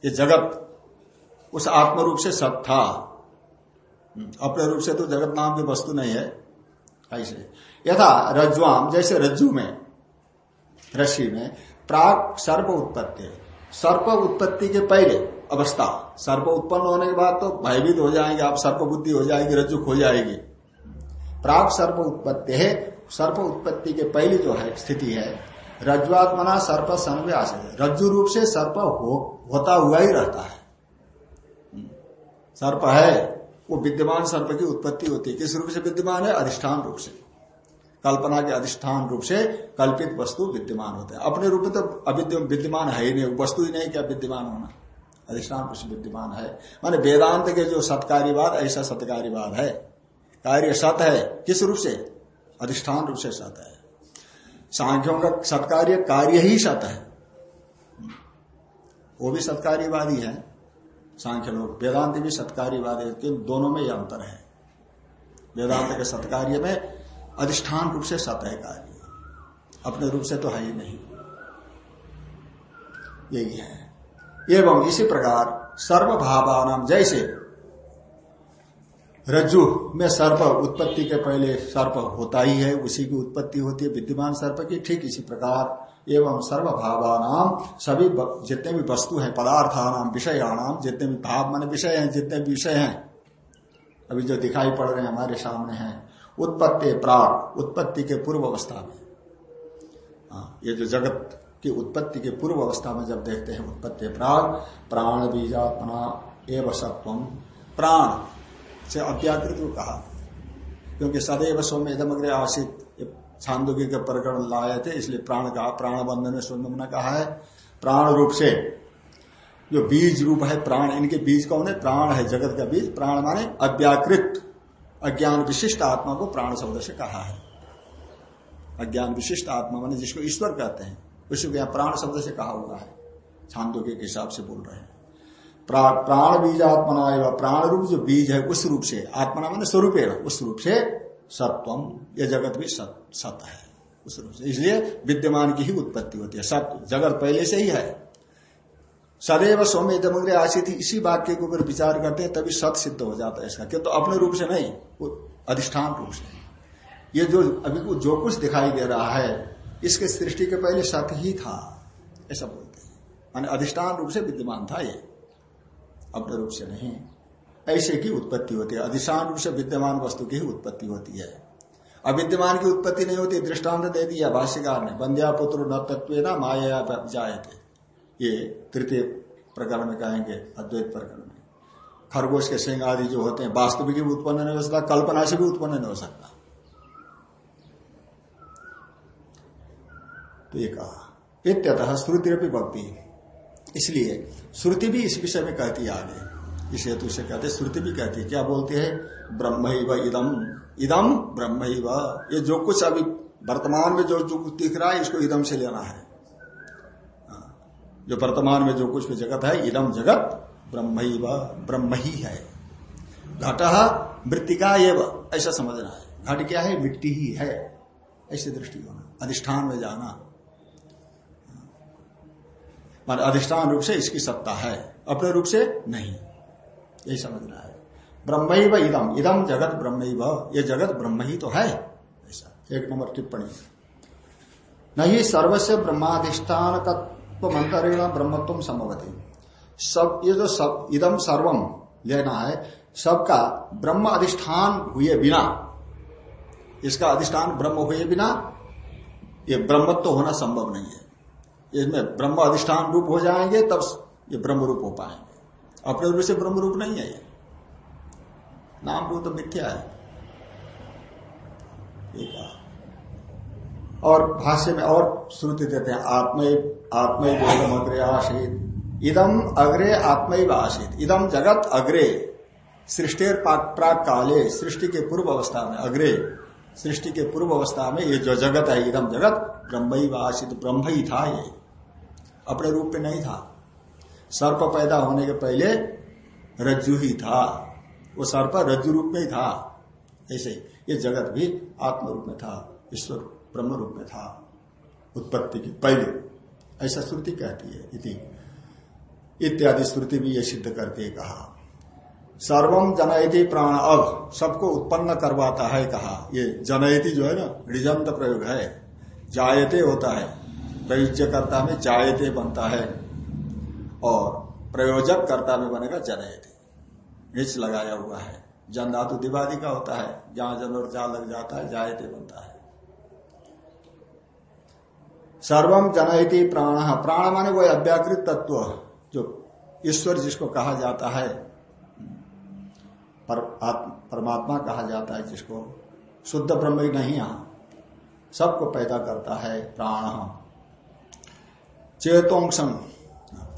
ये जगत, उस आत्म रूप से सब था अपने रूप से तो जगत नाम की वस्तु नहीं है। ऐसे। यथा रज्वाम जैसे रज्जु में रस्सी में प्राग सर्प उत्पत्ति। सर्प उत्पत्ति के पहले अवस्था। सर्प उत्पन्न होने के बाद तो भयभीत हो जाएँगे आप सर्प बुद्धि हो जाएगी रज्जु खो जाएगी। प्राग सर्प उत्पत्ति है। सर्प उत्पत्ति के पहले जो है स्थिति है रज्वात्मना सर्प सन्व्यास रज्जु रूप से सर्प हो, होता हुआ ही रहता है। सर्प है। वो विद्यमान सर्प की उत्पत्ति होती है। किस रूप से विद्यमान है? अधिष्ठान रूप से। कल्पना के अधिष्ठान रूप से कल्पित वस्तु विद्यमान होते हैं। अपने रूप में तो विद्यमान है ही नहीं। वस्तु ही नहीं क्या विद्यमान होना। अधिष्ठान रूप से विद्यमान है। माने वेदांत के जो सत्कार्यवाद ऐसा सत्कार्यवाद है। कार्य सत है। किस रूप से? अधिष्ठान रूप से सत है। सांख्यों का सत्कार्य कार्य ही सत है। वो भी सत्कार्यवादी है। सांख्य लोग वेदांत भी सत्कार्यवादी है दोनों में यह अंतर है। वेदांत के सत्कार्य में अधिष्ठान रूप से सत है कार्य अपने रूप से तो है ही नहीं। यही है। एवं इसी प्रकार सर्वभावान जैसे रज्जु में सर्प उत्पत्ति के पहले सर्प होता ही है, उसी की उत्पत्ति होती है, विद्यमान सर्प की, ठीक इसी प्रकार एवं सर्वभावानाम सभी जितने भी वस्तु हैं पदार्थानाम विषयाणाम जितने भी भाव मान विषय हैं जितने भी विषय हैं अभी जो दिखाई पड़ रहे हैं हमारे सामने हैं उत्पत्ति प्राग उत्पत्ति के पूर्व अवस्था में। हाँ, ये जो जगत की उत्पत्ति के पूर्व अवस्था में जब देखते हैं उत्पत्ति प्राग प्राण बीजात्मना एवं सत्व प्राण से अव्याकृत कहा। क्योंकि सदैव सौम्य इधमग्र आशित छांदोगी के प्रकरण लाए थे, इसलिए प्राण कहा प्राण बंधन में सुंदम ने कहा है। प्राण रूप से, जो बीज रूप है प्राण, इनके बीज कौन है? प्राण है, जगत का बीज, प्राण माने अव्याकृत अज्ञान विशिष्ट आत्मा को प्राण शब्द से कहा है। अज्ञान विशिष्ट आत्मा माने जिसको ईश्वर कहते हैं उसको यहाँ प्राण शब्द से कहा हुआ है। छांदो के हिसाब से बोल रहे हैं। प्राण बीज आत्मना प्राण रूप जो बीज है, उस रूप से आत्मना मैंने स्वरूप उस रूप से सत्वम यह जगत भी सत, है उस रूप से। इसलिए विद्यमान की ही उत्पत्ति होती है। सत्य जगत पहले से ही है। सदैव सौम्य दमग्र आशी थी इसी वाक्य के ऊपर विचार करते हैं तभी सत सिद्ध हो जाता है इसका। किंतु तो अपने रूप से नहीं वो अधिष्ठान रूप से। ये जो अभी जो कुछ दिखाई दे रहा है इसके सृष्टि के पहले सत ही था ऐसा बोलते हैं। मान अधिष्ठान रूप से विद्यमान था ये। अपने रूप से नहीं। ऐसे की उत्पत्ति होती है। अधिशान रूप से विद्यमान वस्तु की ही उत्पत्ति होती है। अविद्यमान की उत्पत्ति नहीं होती, दृष्टांत दे दिया भाष्यकार ने। बंध्या पुत्र न तत्व न माया थे ये तृतीय प्रकरण में कहेंगे, अद्वैत प्रकरण में। खरगोश के सिंह आदि जो होते हैं, वास्तविक भी उत्पन्न नहीं हो सकता, कल्पना से भी उत्पन्न नहीं हो सकता। तो ये कहा, इत्यतः श्रुति भक्ति। इसलिए, श्रुति भी इस विषय में कहती आगे। इस हेतु से कहते श्रुति भी कहती है, क्या बोलती है? ब्रह्म इदम इदम ब्रह्म ये जो कुछ अभी वर्तमान में जो जो कुछ दिख रहा है, इसको इदम से लेना है। हाँ। जो वर्तमान में जो कुछ भी जगत है इदम जगत ब्रह्म ब्रह्म ही। है घट मृतिका एवं। ऐसा समझना है। घट क्या है? मिट्टी ही है। ऐसी दृष्टि होना। अधिष्ठान में जाना। मान अधिष्ठान रूप से इसकी सत्ता है। अपने रूप से नहीं। यही समझना है। ब्रह्म इदम। इदम जगत ब्रह्म ये जगत ब्रह्म ही तो है। ऐसा। एक नंबर टिप्पणी। नहीं सर्वस्व ब्रह्माधिष्ठान तत्व मंत्रेण ब्रह्मत्व संभवती सब ये जो सब इदम सर्वम लेना है, सबका ब्रह्म अधिष्ठान हुए बिना, इसका अधिष्ठान ब्रह्म हुए बिना, ये ब्रह्मत्व होना संभव नहीं है। इसमें ब्रह्म अधिष्ठान रूप हो जाएँगे, तब ये ब्रह्म रूप हो पाएँगे। अपने रूप से ब्रह्म रूप नहीं है ये। नाम रूप तो मिथ्या है। और भाष्य में और श्रुति देते हैं आत्म आत्म अग्रे आशित इदम अग्रे आत्म आशित इदम जगत अग्रे सृष्टि प्राक काले, सृष्टि के पूर्व अवस्था में अग्रे, सृष्टि के पूर्व अवस्था में ये जो जगत है, इदम जगत ब्रह्म आशित ब्रह्म ही था ये। अपने रूप में नहीं था। सर्प पैदा होने के पहले रज्जु ही था। वो सर्प रज्जु रूप में ही था। ऐसे ये जगत भी आत्म रूप में था, ईश्वर ब्रह्म रूप में था, उत्पत्ति की पहले। ऐसा श्रुति कहती है, इति। इत्यादि श्रुति भी ये सिद्ध करके कहा। सर्वम जनयति प्राण, अब सबको उत्पन्न करवाता है कहा। ये जनयति जो है ना रिजंत प्रयोग है। जायते होता है। प्रयुज्यकर्ता में जायते बनता है। और प्रयोजक कर्ता में बनेगा जनयते निच लगाया हुआ है। जन धातु दिवादी का होता है। जहाँ जन और जा लग जाता है जायते बनता है। सर्वम जनयति प्राण। प्राण माने वो अव्याकृत तत्व जो ईश्वर जिसको कहा जाता है पर, परमात्मा कहा जाता है जिसको शुद्ध ब्रह्म ही नहीं यहाँ सबको पैदा करता है प्राण। चेतोंक्षम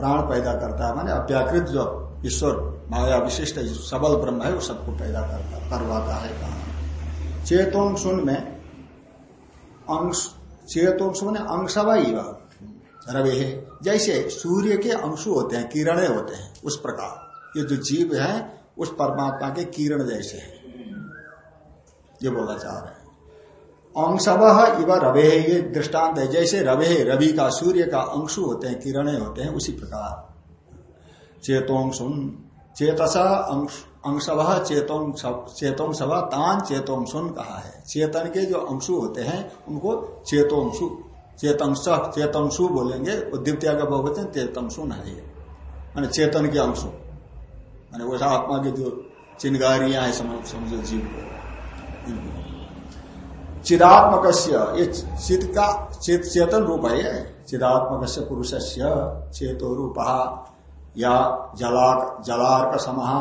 प्राण पैदा करता है, माने अव्याकृत जो ईश्वर, माया विशिष्ट सबल ब्रह्म है, वो सबको पैदा करता, करवाता है कहा। चेतोंशुन में अंश चेतोंश मैंने अंशवा रवे है, जैसे सूर्य के अंशु होते हैं, किरणें होते हैं, उस प्रकार। ये जो जीव है, उस परमात्मा के किरण जैसे है। ये बोला चाह रहे हैं। अंशव इव रवे, ये दृष्टांत है। जैसे रवे, रवि का, सूर्य का अंशु होते हैं, किरणें होते हैं, उसी प्रकार। चेतोंशुन चेतस अंशव चेतों चेतों सभा, तान चेतों सुन कहा है। चेतन के जो अंशु होते हैं, उनको चेतोंशु चेतंश चेतंशु बोलेंगे। द्वितीय का बहुवचन चेतंशुन है ये। मान चेतन के अंशु। मान वो आत्मा की जो चिंगारियाँ हैं समझो जीव को। चिदात्मक ये चित का चित चेतन रूप है चिदात्मक पुरुष से चेतो रूप या जलार का समाह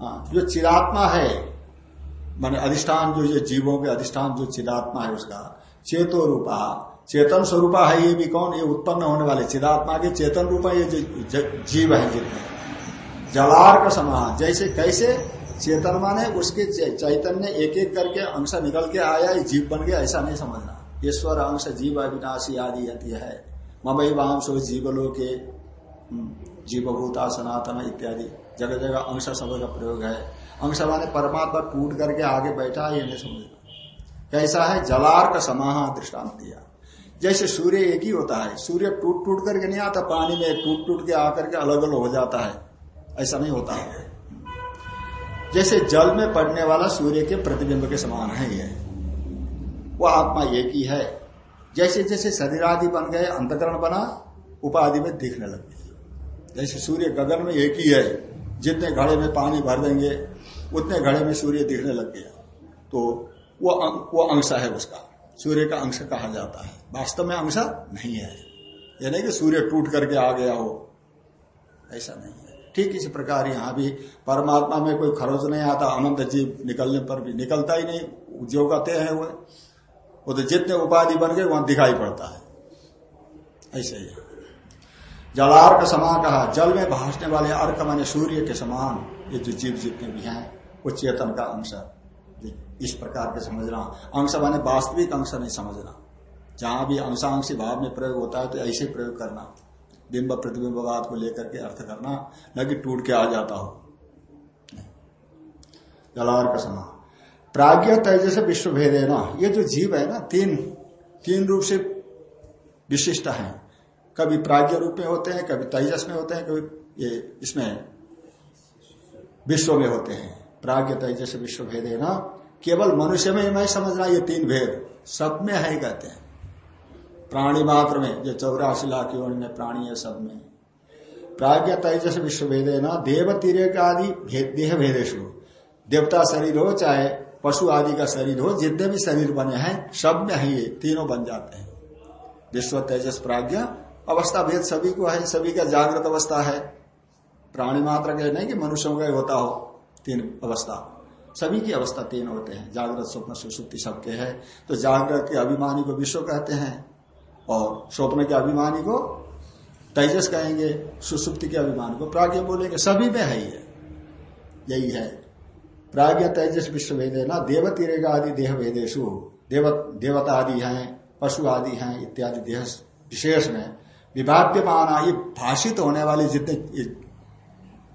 हाँ, जो चिदात्मा है माने अधिष्ठान जो ये जीवों के अधिष्ठान जो चिदात्मा है उसका चेतो रूपा। चेतन स्वरूपा है ये भी कौन? ये उत्पन्न होने वाले चिदात्मा के चेतन रूपा ये जीव है जितने। जलार का समाह जैसे कैसे? चेतन माने उसके चैतन्य एक एक करके अंश निकल के आया जीव बन गया ऐसा नहीं समझना। ईश्वर अंश जीव अविनाशी आदि यति है। ममई वांशो जीवलो के हम्म, जीवभूता सनातन इत्यादि। जगह जगह अंश शब्द का प्रयोग है। अंश माने परमात्मा टूट करके आगे बैठा है ये नहीं समझना। कैसा है? जलार का समाह दृष्टांत दिया जैसे सूर्य एक ही होता है सूर्य टूट टूट करके नहीं आता पानी में टूट टूट के आकर के अलग अलग हो जाता है। ऐसा नहीं होता। है जैसे जल में पड़ने वाला सूर्य के प्रतिबिंब के समान है यह वह आत्मा एक ही है। जैसे जैसे शरीर आदि बन गए, अंतकरण बना, उपाधि में दिखने लग। गई जैसे सूर्य गगन में एक ही है, जितने घड़े में पानी भर देंगे, उतने घड़े में सूर्य दिखने लग गया। तो वो वो अंश है उसका। सूर्य का अंश कहा जाता है? वास्तव में अंश नहीं है। ये नहीं कि सूर्य टूट करके आ गया हो। ऐसा नहीं है। ठीक इसी प्रकार यहाँ भी परमात्मा में कोई खरोच नहीं आता, अनंत जीव निकलने पर भी निकलता ही नहीं कहते हैं वो। वो तो जितने उपाधि बन गए, वहाँ दिखाई पड़ता है। ऐसे ही। जलार्क समान कहा, जल में भाषने वाले अर्क माने सूर्य के समान, ये जो जीव जितने भी हैं, वो चेतन का अंश इस प्रकार के समझना। अंश माने वास्तविक अंश नहीं समझना। जहाँ भी अंशांशी भाव में प्रयोग होता है तो ऐसे प्रयोग करना। बिंब प्रतिबिंबवाद को लेकर के अर्थ करना, न कि टूट के आ जाता हो। जलावर का समा। प्राज्ञ तेजस विश्व भेद है ना? ये जो जीव है ना, तीन तीन रूप से विशिष्ट है। कभी प्राज्ञ रूप में होते हैं, कभी तेजस में होते हैं, कभी ये इसमें विश्व में होते हैं। प्राज्ञ तेजस विश्व भेद है ना? केवल मनुष्य में मैं समझना ये तीन भेद। सब में है कहते हैं। प्राणी मात्र में जो चौरासी लाख योनि में प्राणी है सब में। प्राज्ञ तेजस विश्व भेद ना, देव तीर आदि देह भेदेशु देवता शरीर हो, चाहे पशु आदि का शरीर हो, जितने भी शरीर बने हैं, सब में है ये तीनों बन जाते हैं। विश्व तेजस प्राज्ञ, अवस्था भेद सभी को है, सभी का जागृत अवस्था है। प्राणी मात्र के नहीं कि मनुष्यों का होता हो, तीन अवस्था। सभी की अवस्था तीन होते हैं। जागृत, स्वप्न, सुसुप्ति सबके है। तो जागृत के अभिमानी को विश्व कहते हैं। और स्वप्न के अभिमानी को, तेजस कहेंगे, सुसुप्ति के अभिमानी को प्राज्ञ बोलेंगे, सभी में है ये। यही है। प्राज्ञ तेजस विश्व भेदे ना देव तीरेगा आदि देह भेदेशु देव देवता आदि हैं, पशु आदि हैं, इत्यादि देह विशेष में विभाव्य माना ये भाषित होने वाले जितने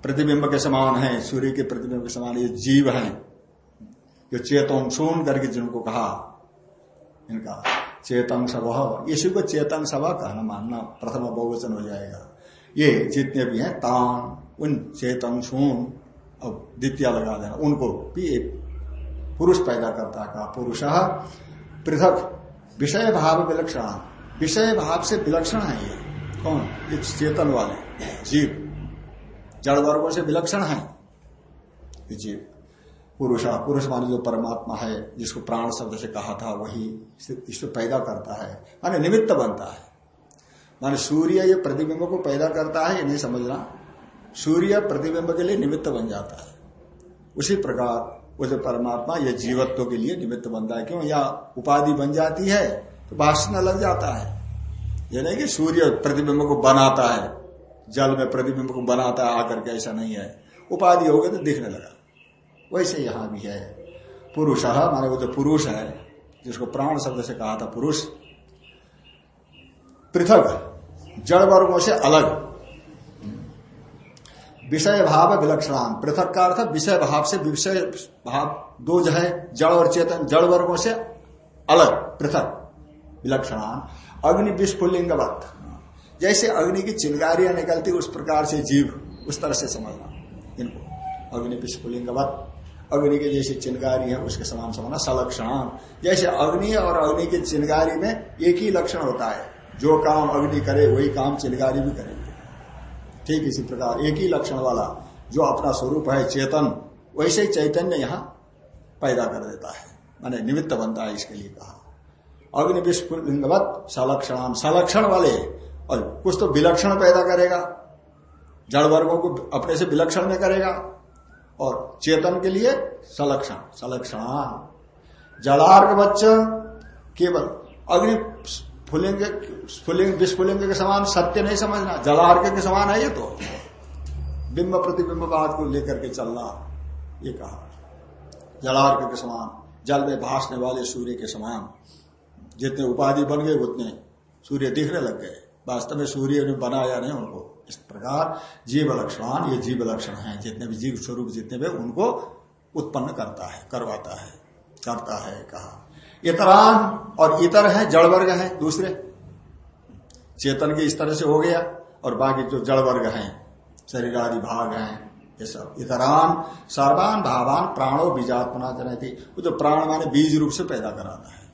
प्रतिबिंब के समान है, सूर्य के प्रतिबिंब के समान ये जीव हैं, जो चेतन सुन करके जिनको कहा, इनका चेतन सब इसी को चेतन सभा कहना मानना प्रथम बहुवचन हो जाएगा। ये जितने भी हैं, तान, उन चेतन सुन अब द्वितीय लगा देना। उनको भी एक पुरुष पैदा करता का पुरुष पृथक, विषय भाव विलक्षण। विषय भाव से विलक्षण है ये। कौन? ये चेतन वाले। जीव। जड़ वर्गों से विलक्षण है। ये जीव। पुरुष पुरुष माने जो परमात्मा है, जिसको प्राण शब्द से कहा था, वही इसको पैदा करता है, माने निमित्त बनता है। माने सूर्य ये प्रतिबिंब को पैदा करता है, ये नहीं समझना। सूर्य प्रतिबिंब के लिए निमित्त बन जाता है। उसी प्रकार जो परमात्मा, ये जीवत्व के लिए निमित्त बनता है। क्यों? या उपाधि बन जाती है तो भाषण लग जाता है। ये नहीं कि सूर्य प्रतिबिंब को बनाता है, जल में प्रतिबिंब को बनाता है, आकर के ऐसा नहीं है। उपाधि हो गए तो दिखने लगा। वैसे यहाँ भी है। पुरुष माने वो जो पुरुष है, जिसको प्राण शब्द से कहा था पुरुष। पृथक, जड़ वर्गों से अलग। विषय भाव विलक्षण पृथक का अर्थ विषय भाव से विषय भाव दो जो है, जड़ और चेतन, जड़ वर्गों से अलग, पृथक विलक्षण अग्नि विस्फुलिंगवत। जैसे अग्नि की चिंगारियाँ निकलती, उस प्रकार से जीव, उस तरह से समझना। इनको, अग्नि विस्फुलिंगवत। अग्नि के जैसे चिनगारी है, उसके समान समान सलक्षण। जैसे अग्नि और अग्नि की चिनगारी में एक ही लक्षण होता है। जो काम अग्नि करे, वही काम चिनगारी भी करेंगे। ठीक इसी प्रकार, एक ही लक्षण वाला जो अपना स्वरूप है, चेतन, वैसे ही चैतन्य यहाँ पैदा कर देता है। माने निमित्त बनता है इसके लिए कहा। अग्नि विस्फुलिंगवत सलक्षण सलक्षण वाले, और कुछ तो विलक्षण पैदा करेगा। जड़ वर्गों को अपने से विलक्षण में करेगा। और चेतन के लिए सलक्षण सलक्षण जलार्ग बच्चा केवल अग्नि फुलेंगे फुलेंगे विस्फुलेंगे के समान सत्य नहीं समझना। जलार्ग के समान है ये तो। बिंब प्रतिबिंब प्रतिबिंबवाद को लेकर के चलना, ये कहा। जलार्ग के समान, जल में भासने वाले सूर्य के समान। जितने उपाधि बन गए, उतने सूर्य दिखने लग गए। वास्तव में सूर्य ने बनाया नहीं उनको। इस प्रकार जीव लक्षण ये जीव लक्षण है, जितने भी जीव स्वरूप जितने भी उनको उत्पन्न करता है, करवाता है, करता है, कहा। इतरान और इतर है, जड़ वर्ग है, दूसरे। चेतन के इस तरह से हो गया, और बाकी जो जड़ वर्ग है, शरीर आदि भाग है, ये सब। इतरान, सर्वान भावान प्राणो बीजात्मना जनती वो जो प्राण माने बीज रूप से पैदा कराता है,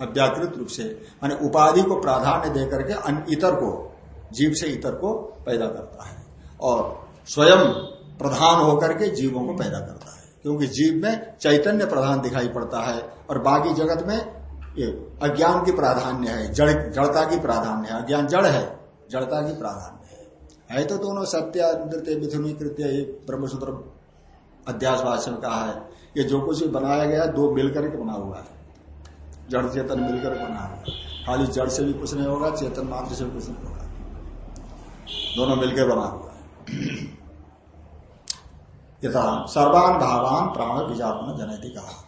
अव्याकृत रूप से। माने उपाधि को प्राधान्य देकर के इतर को जीव से इतर को पैदा करता है और स्वयं प्रधान होकर के जीवों को पैदा करता है। क्योंकि जीव में चैतन्य प्रधान दिखाई पड़ता है और बाकी जगत में ये अज्ञान की प्राधान्य है, जड़, जड़ता की प्राधान्य है। अज्ञान जड़ है, जड़ता की प्राधान्य है। है तो दोनों सत्य नृत्य मिथुनी, कृत्य ब्रह्मसूत्र अध्यास भाषण में कहा है। ये जो कुछ बनाया गया दो मिलकर के बना हुआ है। जड़, चेतन मिलकर बना हुआ है। खाली जड़ से भी कुछ नहीं होगा, चेतन मात्र से भी कुछ नहीं होगा। दोनों मिलकर बना हुआ है। यथा सर्वान भावान प्राण बीजात्म जनती कहा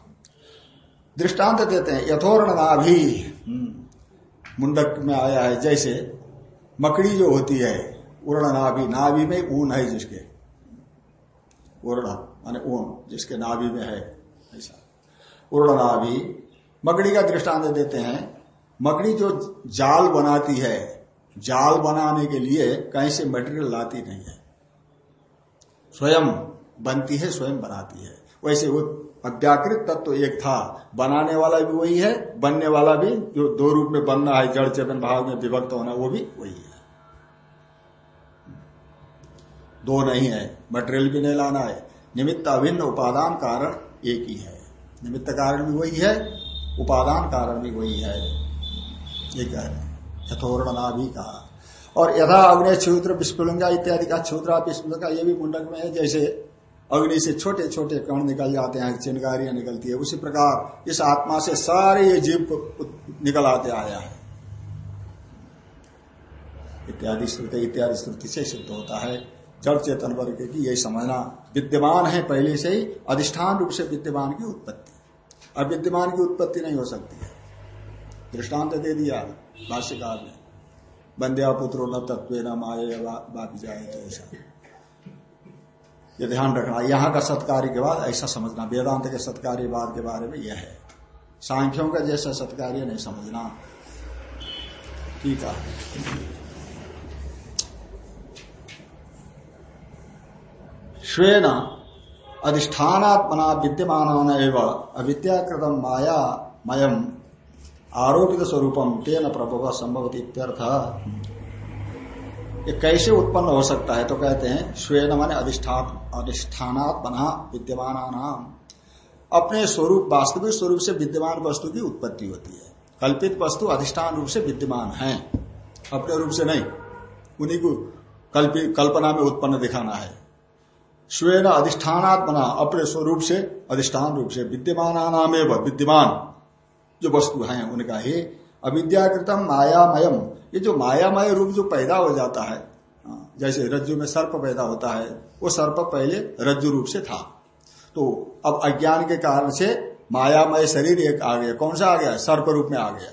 दृष्टांत देते हैं यथोर्ण नाभि हम्म, मुंडक में आया है जैसे मकड़ी जो होती है उर्ण नाभि नाभि में ऊन है जिसके। उर्ण माने ऊन जिसके नाभि में है ऐसा। उर्ण नाभि मकड़ी का दृष्टांत देते हैं मकड़ी जो जाल बनाती है जाल बनाने के लिए कहीं से मटेरियल लाती नहीं है। स्वयं बनती है, स्वयं बनाती है। वैसे वो अव्याकृत तत्व तो एक था। बनाने वाला भी वही है, बनने वाला भी, जो दो रूप में बनना है, जड़ चेतन भाव में विभक्त होना, वो भी वही है। दो नहीं है मटेरियल भी नहीं लाना है। निमित्त अभिन्न उपादान कारण एक ही है। निमित्त कारण भी वही है, उपादान कारण भी वही है। ये कह रहे यथोरणना भी कहा और यथा अग्नि क्षुद्र विस्फुलिंगा इत्यादि का क्षुद्रा विस्फुलिंगा ये भी मुंडक में है, जैसे अग्नि से छोटे छोटे कण निकल जाते हैं चिनगारियाँ निकलती है, उसी प्रकार इस आत्मा से सारे ये जीव को निकल आते आया है। इत्यादि श्रुति इत्यादि श्रुति से सिद्ध होता है। जड़ चेतन वर्ग की यही समझना विद्यमान है, पहले से ही अधिष्ठान रूप से विद्यमान की उत्पत्ति। अब विद्यमान की उत्पत्ति नहीं हो सकती है। दृष्टांत दे दिया। भाष्यकार ने बंध्या पुत्रो न तत्व न माए बापी जाए तो ऐसा ये ध्यान रखना, यहाँ का सत्कार्य के बाद ऐसा समझना, वेदांत के सत्कार्यवाद के बारे में यह है। सांख्यों का जैसा सत्कार्य नहीं समझना। ठीक है। स्वेन अधिष्ठानात्मना विद्यमान एवं अविद्याकृत माया मयम आरोपित स्वरूपम तेन प्रभव संभव ये कैसे उत्पन्न हो सकता है? तो कहते हैं स्वेन माने अधिष्ठान अधिष्ठानात्मना विद्यमान अपने स्वरूप, वास्तविक स्वरूप से विद्यमान वस्तु की उत्पत्ति होती है। कल्पित वस्तु अधिष्ठान रूप से विद्यमान है। अपने रूप से नहीं। उन्हीं को कल्पना में उत्पन्न दिखाना है। स्वेन अधिष्ठानात्मना अपने स्वरूप से अधिष्ठान रूप से विद्यमान विद्यमान। जो वस्तु है उनका ही अविद्याकृतम मायामयम। ये जो मायामय रूप जो पैदा हो जाता है हाँ, जैसे रज्जु में सर्प पैदा होता है वो सर्प पहले रज्जु रूप से था। तो अब अज्ञान के कारण से मायामय शरीर एक आ गया। कौन सा आ गया? सर्प रूप में आ गया।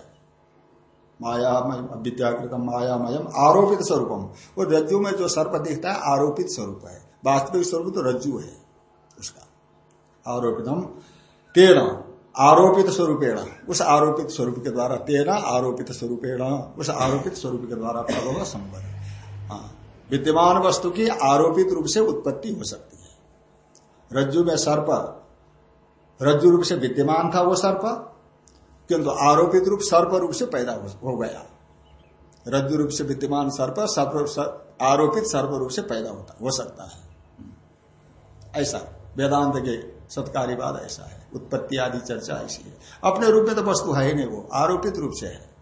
मायामय विद्याकृतम मायामयम आरोपित स्वरूपम। वो रज्जु में जो सर्प दिखता है आरोपित स्वरूप है। वास्तविक स्वरूप तो रज्जु है उसका। आरोपितम तेना आरोपित स्वरूपेण, उस आरोपित स्वरूप के द्वारा तेना आरोपित स्वरूपेण, उस आरोपित स्वरूप के द्वारा प्रभव संबंध। हाँ विद्यमान वस्तु की आरोपित रूप से उत्पत्ति हो सकती है। रज्जु में सर्प, रज्जु रूप से विद्यमान था वो सर्प, किंतु आरोपित रूप सर्प रूप से पैदा हो गया। रज्जु रूप से विद्यमान सर्प सर्प आरोपित सर्प रूप से पैदा होता, हो सकता है। ऐसा, वेदांत के सत्कार्यवाद ऐसा है। उत्पत्ति आदि चर्चा है अपने रूप में तो वस्तु है ही नहीं वो, आरोपित रूप से है।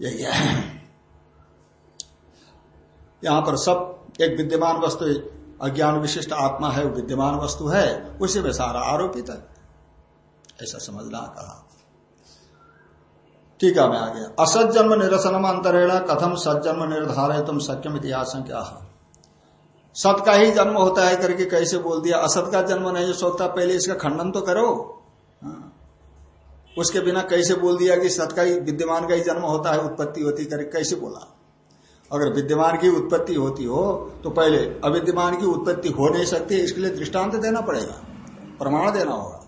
यही है। यहाँ पर सब एक विद्यमान वस्तु, अज्ञान विशिष्ट आत्मा है, वो विद्यमान वस्तु है, उसी में सारा आरोपित है। ऐसा समझना कहा। ठीक है, मैं आ गया असत जन्म निरसनम अंतरेण कथम सज्जन्म निर्धारित सक्यम इतिहास क्या सत का ही जन्म होता है करके कैसे बोल दिया? असत का जन्म नहीं सकता, पहले इसका खंडन तो करो। हाँ। उसके बिना कैसे बोल दिया कि सत का ही, विद्यमान का ही जन्म होता है, उत्पत्ति होती करके कैसे बोला? अगर विद्यमान की उत्पत्ति होती हो तो पहले अविद्यमान की उत्पत्ति हो नहीं सकती, इसके लिए दृष्टांत देना पड़ेगा, प्रमाण देना होगा।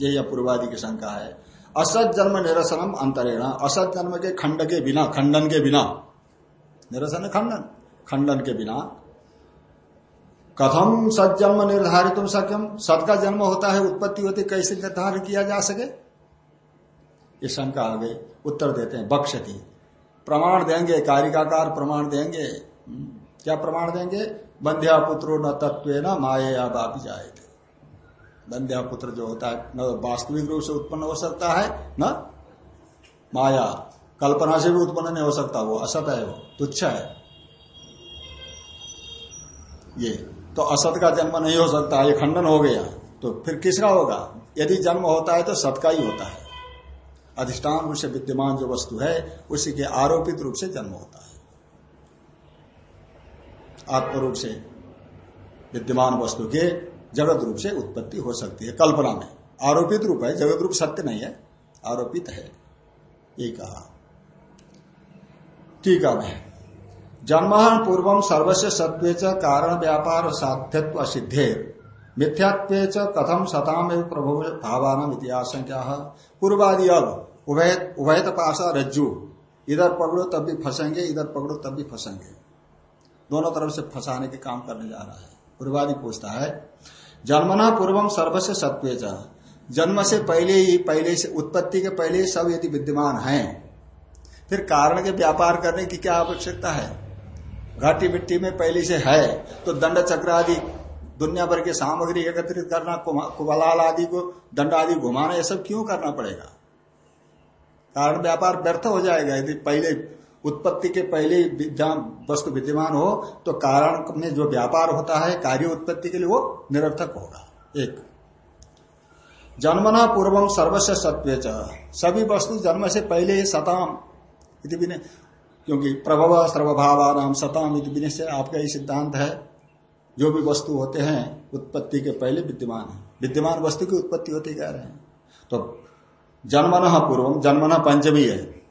यही पूर्वादि की शंका है। असत जन्म निरसनम अंतरेण, असत जन्म के खंड के बिना, खंडन के बिना, निरसन खंडन खंडन के बिना कथम सज्जन्म निर्धारित सक्यम सत का जन्म होता है उत्पत्ति होती कैसे निर्धारण किया जा सके? ये शंका आ गई। उत्तर देते हैं बक्षति। प्रमाण देंगे कारिकाकार प्रमाण देंगे। हम्म, क्या प्रमाण देंगे? बंध्या पुत्रो न तत्व न माए या बापी जाए थे बंध्या पुत्र जो होता है न वास्तविक रूप से उत्पन्न हो सकता है न माया। कल्पना से भी उत्पन्न नहीं हो सकता वो असत है वो तुच्छ है। ये। तो असत का जन्म नहीं हो सकता, ये खंडन हो गया। तो फिर किसका होगा? यदि जन्म होता है तो सत का ही होता है। अधिष्ठान रूप से विद्यमान जो वस्तु है, उसी के आरोपित रूप से जन्म होता है। आत्म रूप से विद्यमान वस्तु के जगत रूप से उत्पत्ति हो सकती है। कल्पना में आरोपित रूप है, जगत रूप सत्य नहीं है, आरोपित है। ये कहा। टीका है। जन्म पूर्व सर्वस्व सत्व कारण व्यापार साध्यत्व सिद्धे। मिथ्यात्व कथम सताम एवं प्रभु भावान क्या पूर्वादि अब उभय उभय पाशा रज्जु। इधर पकड़ो तब भी फंसेंगे इधर पकड़ो तब भी फंसेंगे दोनों तरफ़ से फंसाने के काम करने जा रहा है। पूर्वादि पूछता है, जन्मना पूर्वम सर्वस्व सत्व जन्म से पहले ही, पहले से, उत्पत्ति के पहले ही सब यदि विद्यमान हैं। फिर कारण के व्यापार करने की क्या आवश्यकता है? घाटी मिट्टी में पहले से है तो दंड चक्र आदि, दुनिया भर की सामग्री एकत्रित करना कुबलाल आदि को दंड आदि घुमाना यह सब क्यों करना पड़ेगा? कारण व्यापार व्यर्थ हो जाएगा। यदि पहले उत्पत्ति के पहले वस्तु विद्यमान हो तो कारण में जो व्यापार होता है, कार्य उत्पत्ति के लिए वो निरर्थक होगा। एक। जन्मना पूर्वम सर्वस्व सत्व सभी वस्तु जन्म से पहले ही सताम। क्योंकि प्रभव सर्वभावान सताम से आपका ही सिद्धांत है। जो भी वस्तु होते हैं, उत्पत्ति के पहले विद्यमान है। विद्यमान वस्तु की उत्पत्ति होती कह रहे हैं। तो जन्मन पूर्व, जन्मन पंचमी है।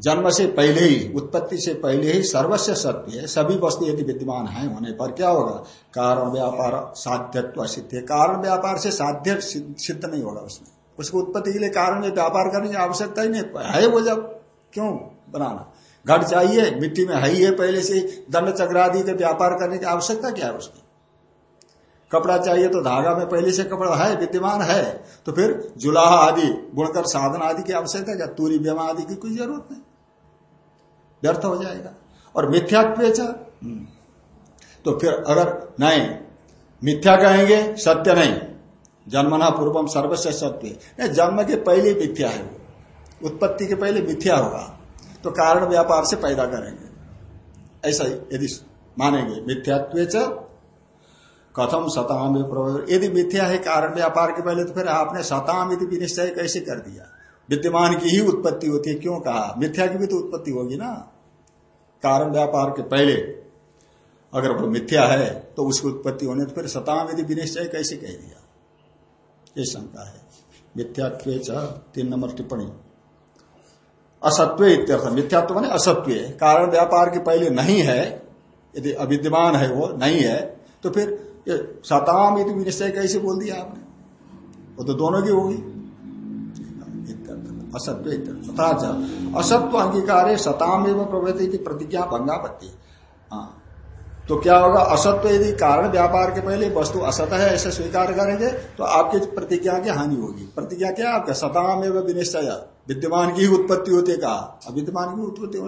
जन्म से पहले ही, उत्पत्ति से पहले ही सर्वस्व सत्य है। सभी वस्तु यदि विद्यमान है, होने पर क्या होगा? कारण व्यापार साध्यत्व सिद्ध कारण व्यापार से साध्य सिद्ध नहीं होगा उसमें। उसको उत्पत्ति के लिए कारण व्यापार करने की आवश्यकता ही नहीं है वो जब? क्यों? बनाना। घट चाहिए, मिट्टी में है ही है पहले से, दंड चक्र आदि के व्यापार करने की आवश्यकता क्या है उसकी? कपड़ा चाहिए तो धागा में पहले से कपड़ा है, विद्यमान है तो फिर जुलाह आदि गुणकर साधन आदि की आवश्यकता क्या? तूरी बेमा आदि की कोई ज़रूरत नहीं। व्यर्थ हो जाएगा। और मिथ्यात्व हम्म। तो फिर अगर नहीं, मिथ्या कहेंगे, सत्य नहीं। जन्मना पूर्वम सर्वस्व सत्य। जन्म के पहले मिथ्या है उत्पत्ति के पहले मिथ्या होगा। तो कारण व्यापार से पैदा करेंगे। ऐसा यदि मानेंगे, मिथ्यात्व कथम सताम यदि मिथ्या है कारण व्यापार के पहले तो फिर आपने सताम यदि विनिश्चय कैसे कर दिया? विद्यमान की ही उत्पत्ति होती है, क्यों कहा? मिथ्या की भी तो उत्पत्ति होगी ना। कारण व्यापार के पहले अगर वो मिथ्या है तो उसकी उत्पत्ति होने तो फिर सताम यदि विनिश्चय कैसे कह दिया? ये शंका है। मिथ्यात्व तीन नंबर टिप्पणी। असत्व इत्यर्थ। मिथ्यात्व माने असत्व। कारण व्यापार के पहले नहीं है, यदि अविद्यमान है वो नहीं है तो फिर सताम यदि निश्चय कैसे बोल दिया आपने? वो तो दोनों की होगी। असत्व असत्व अंगीकार सताम एवं प्रवृत्ति की प्रतिज्ञा भंगापत्ति। हाँ। तो क्या होगा? असत्व यदि कारण व्यापार के पहले वस्तु असत है, ऐसे स्वीकार करेंगे तो आपकी प्रतिज्ञा की हानि होगी। प्रतिज्ञा क्या आपका? सताम एवं विनिश्चय। विद्यमान की उत्पत्ति होती कहा? विद्यमान की उत्पत्ति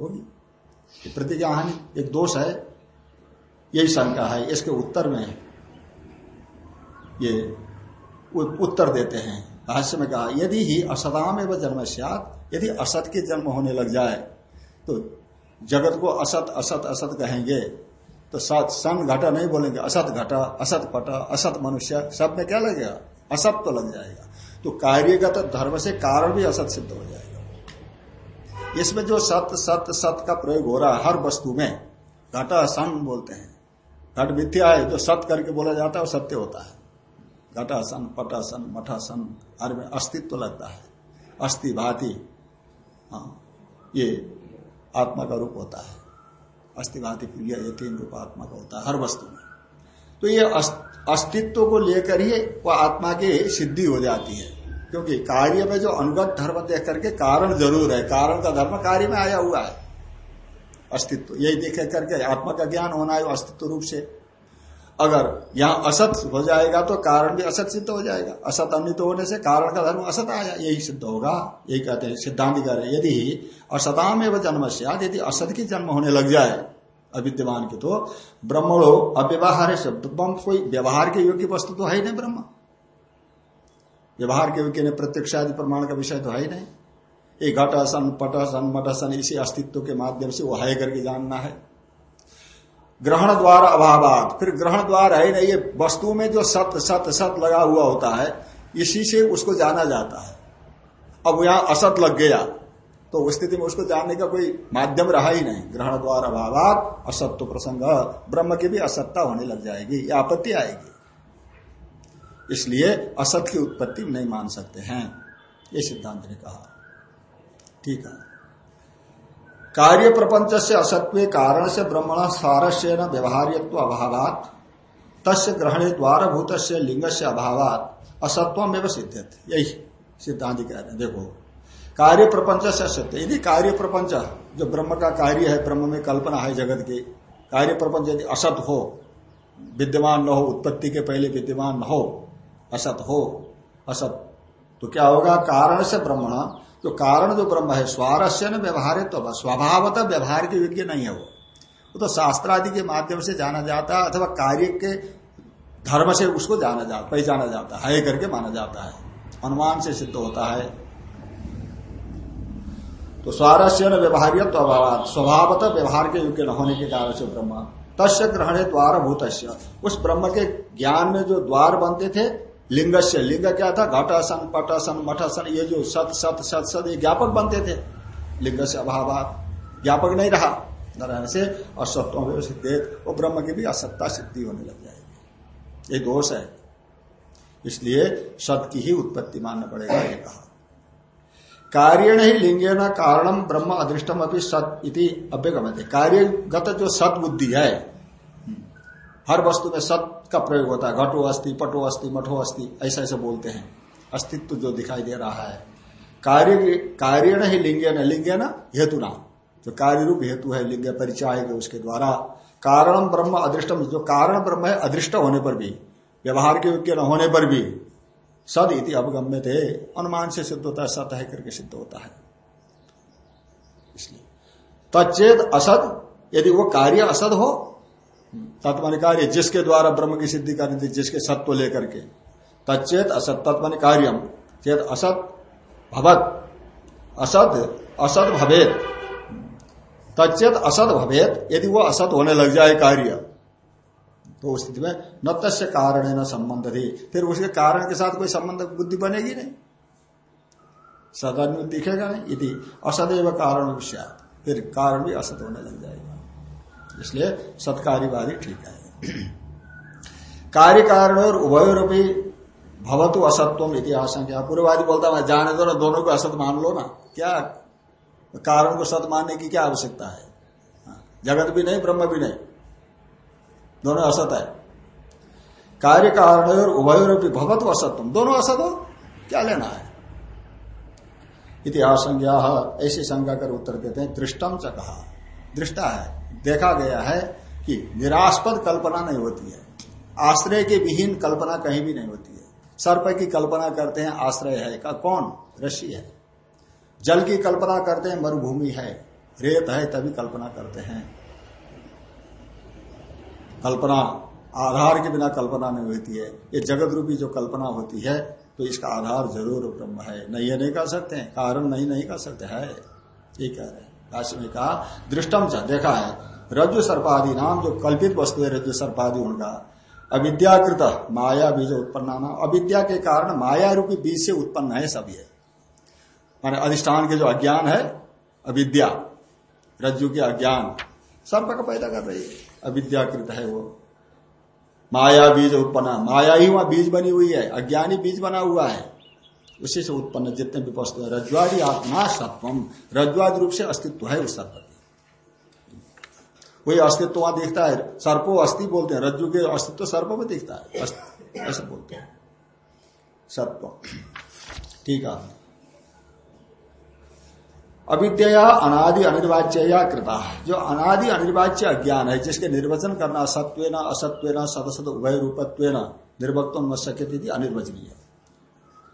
होगी। प्रतिज्ञा हानि एक दोष है, यही शंका है। इसके उत्तर में ये उत्तर देते हैं। भाष्य में कहा, यदि ही असताम एवं जन्म सियात, यदि असत के जन्म होने लग जाए तो जगत को असत असत असत कहेंगे। तो सत सन घटा नहीं बोलेंगे। असत घटा, असत पटा, असत मनुष्य, सब में क्या लगेगा? असत तो लग जाएगा। तो कार्यगत धर्म से कारण भी असत सिद्ध हो जाएगा। इसमें जो सत्य सत्य सत्य का प्रयोग हो रहा है हर वस्तु में, घटा सन बोलते हैं। घट मिथ्या है, जो सत्य करके बोला जाता है, वो सत्य होता है। घट असन घटासन पटासन मठासन हर में अस्तित्व तो लगता है। अस्थि भाति हाँ ये आत्मा का रूप होता है। अस्थि भाति प्रिय ये तीन रूप आत्मा का होता है, हर वस्तु में। तो ये अस्तित्व को लेकर ही वह आत्मा की सिद्धि हो जाती है। क्योंकि कार्य में जो अनुगत धर्म देख करके कारण ज़रूर है। कारण का धर्म कार्य में आया हुआ है। अस्तित्व, यही देख करके आत्मा का ज्ञान होना है अस्तित्व रूप से। अगर यहाँ असत हो जाएगा तो कारण भी असत सिद्ध हो जाएगा। असत अनित होने से कारण का धर्म असत आया, यही सिद्ध होगा। यही कहते हैं सिद्धांत कह रहे यदि असताम एवं जन्म से यदि असत की जन्म होने लग जाए अविद्यमान की तो ब्रह्मणो अव्यवहार है ब्रह्म कोई व्यवहार के योग्य वस्तु तो है ही नहीं ब्रह्म। व्यवहार के योग्य प्रत्यक्ष आदि प्रमाण का विषय तो है ही नहीं। ये घट सन पट घटसन, पटसन, मटसन, इसी अस्तित्व के माध्यम से वो है करके जानना है। ग्रहण द्वार अभावात फिर ग्रहण द्वार है नहीं, ये वस्तु में जो सत सत सत लगा हुआ होता है, इसी से उसको जाना जाता है। अब यहाँ असत लग गया। तो उस स्थिति में उसको जानने का कोई माध्यम रहा ही नहीं। ग्रहण द्वार अभावात, असत्व प्रसंग, ब्रह्म की भी असत्ता होने लग जाएगी, या आपत्ति आएगी। इसलिए असत की उत्पत्ति नहीं मान सकते हैं, ये सिद्धांत ने कहा। ठीक है। कार्य प्रपंच से असत्व कारण से ब्रह्मण सारस्य न व्यवहार्यत्व अभावात तस् ग्रहणे द्वार भूत लिंग से अभावात असत्व में सिद्ध यही सिद्धांत कह रहे हैं। देखो कार्य प्रपंच से असत्य यदि कार्य प्रपंच जो ब्रह्म का कार्य है, ब्रह्म में कल्पना है जगत की कार्य प्रपंच यदि असत हो, विद्यमान न हो, उत्पत्ति के पहले विद्यमान न हो, असत हो, असत तो क्या होगा? कारण से ब्रह्मण, जो कारण जो ब्रह्म है, स्वारस्य न व्यवहार तो स्वभावतः के योग्य नहीं है वो। वो तो शास्त्र आदि के माध्यम से जाना जाता है, अथवा कार्य के धर्म से उसको जाना जाता, पहचाना जाता है करके माना जाता है। अनुमान से सिद्ध होता है। तो स्वारस्य न व्यवहार्य तो अभाव स्वभावतः व्यवहार के योग्य न होने के कारण से ब्रह्म। तस्य ग्रहणे द्वार भूत उस ब्रह्म के ज्ञान में जो द्वार बनते थे लिंग से लिंग क्या था? घटासन, पटासन, मठासन, ये जो सत सत सत सत, ये ज्ञापक बनते थे। लिंग से अभाव ज्ञापक नहीं रहा। न रहने से असत्व में सिद्धि, वो ब्रह्म की भी असत्ता सिद्धि होने लग जाएगी। ये दोष है। इसलिए सत की ही उत्पत्ति मानना पड़ेगा, ये कहा। कार्यण ही लिंगे न कारणम ब्रह्म अदृष्टम अभी सत इति कार्यगत जो सत बुद्धि है, हर वस्तु में सत का प्रयोग होता है। घटो अस्थि पटो अस्थि मठो अस्थि ऐसा ऐसा बोलते हैं। अस्तित्व जो दिखाई दे रहा है। कार्य कार्य ही लिंगे न लिंगे न हेतु ना जो कार्य रूप हेतु है, लिंग परिचय उसके द्वारा। कारण ब्रह्म अदृष्टम जो कारण ब्रह्म है, अदृष्ट होने पर भी। व्यवहार के योग्य न होने पर भी। सद इति अवगम्य थे अनुमान से सिद्ध होता है, सत है करके सिद्ध होता है। इसलिए तच्चेद असद, यदि वो कार्य असद हो तत्वन कार्य जिसके द्वारा ब्रह्म की सिद्धि करनी थी, जिसके सत्व लेकर के। तच्चेत असत तत्वन कार्यम। चेत असत भवत। असत असत भवेत। तच्चेत असत भवेत, यदि वो असत होने लग जाए कार्य तो उस स्थिति में न तस्य कारण है न संबंध थी फिर उसके कारण के साथ कोई संबंध बुद्धि बनेगी नहीं। सदन दिखेगा नहीं यदि असदैव कारण फिर कारण भी असत होने लग जाएगा। इसलिए सत्कार्यवादी ठीक है। कार्य कारण और उभय भी भवतु असत्वम इतिहास क्या पूर्ववादी बोलता मैं जाने दो ना दोनों को असत मान लो ना। क्या? कारण को सत मानने की क्या आवश्यकता है? हाँ, जगत भी नहीं ब्रह्म भी नहीं। दोनों असत है। कार्य कारण और उभय भी भवत असत्वम दोनों असत हो, क्या लेना है? इतिहास संज्ञा ऐसी संज्ञा कर उत्तर देते हैं दृष्टम च कहा। दृष्टा है, देखा गया है कि निरास्पद कल्पना नहीं होती है। आश्रय के विहीन कल्पना कहीं भी नहीं होती है। सर्प की कल्पना करते हैं, आश्रय है का कौन? ऋषि है। जल की कल्पना करते हैं, मरुभूमि है। रेत है, तभी कल्पना करते हैं। कल्पना, आधार के बिना कल्पना नहीं होती है। ये जगत रूपी जो कल्पना होती है तो इसका आधार ज़रूर ब्रह्म है। नहीं, ये नहीं कर सकते हैं। कारण नहीं नहीं कर सकते है। ये कह रहे हैं। राशि में कहा दृष्टम च, देखा है रज्जु सर्पादि नाम जो कल्पित वस्तु है रज्जु सर्पादि उनका। अविद्याकृत, माया बीज उत्पन्न नाम। अविद्या के कारण माया रूपी बीज से उत्पन्न है सभी है। माने अधिष्ठान के जो अज्ञान है, अविद्या, रज्जु के अज्ञान सर्प का पैदा कर रही है। अविद्याकृत है वो। माया बीज उत्पन्न। माया ही वहाँ बीज बनी हुई है। अज्ञानी बीज बना हुआ है। उसी से उत्पन्न जितने भी वस्तु है। रज्वादी आत्मा सत्वम। रज्वादी रूप से अस्तित्व है उस सर्प वही अस्तित्व वहाँ दिखता है। सर्पो अस्थि बोलते हैं। रज्जु के अस्तित्व सर्प में दिखता है। ऐसा बोलते हैं। सत्व। ठीक है। अविद्या अनादि अनिर्वाच्य कृता। जो अनादि अनिर्वाच्य अज्ञान है, जिसके निर्वचन करना सत्व न असत्व न सदसद उभय रूपत्व न निर्वक्तम न सके अनिर्वचनीय।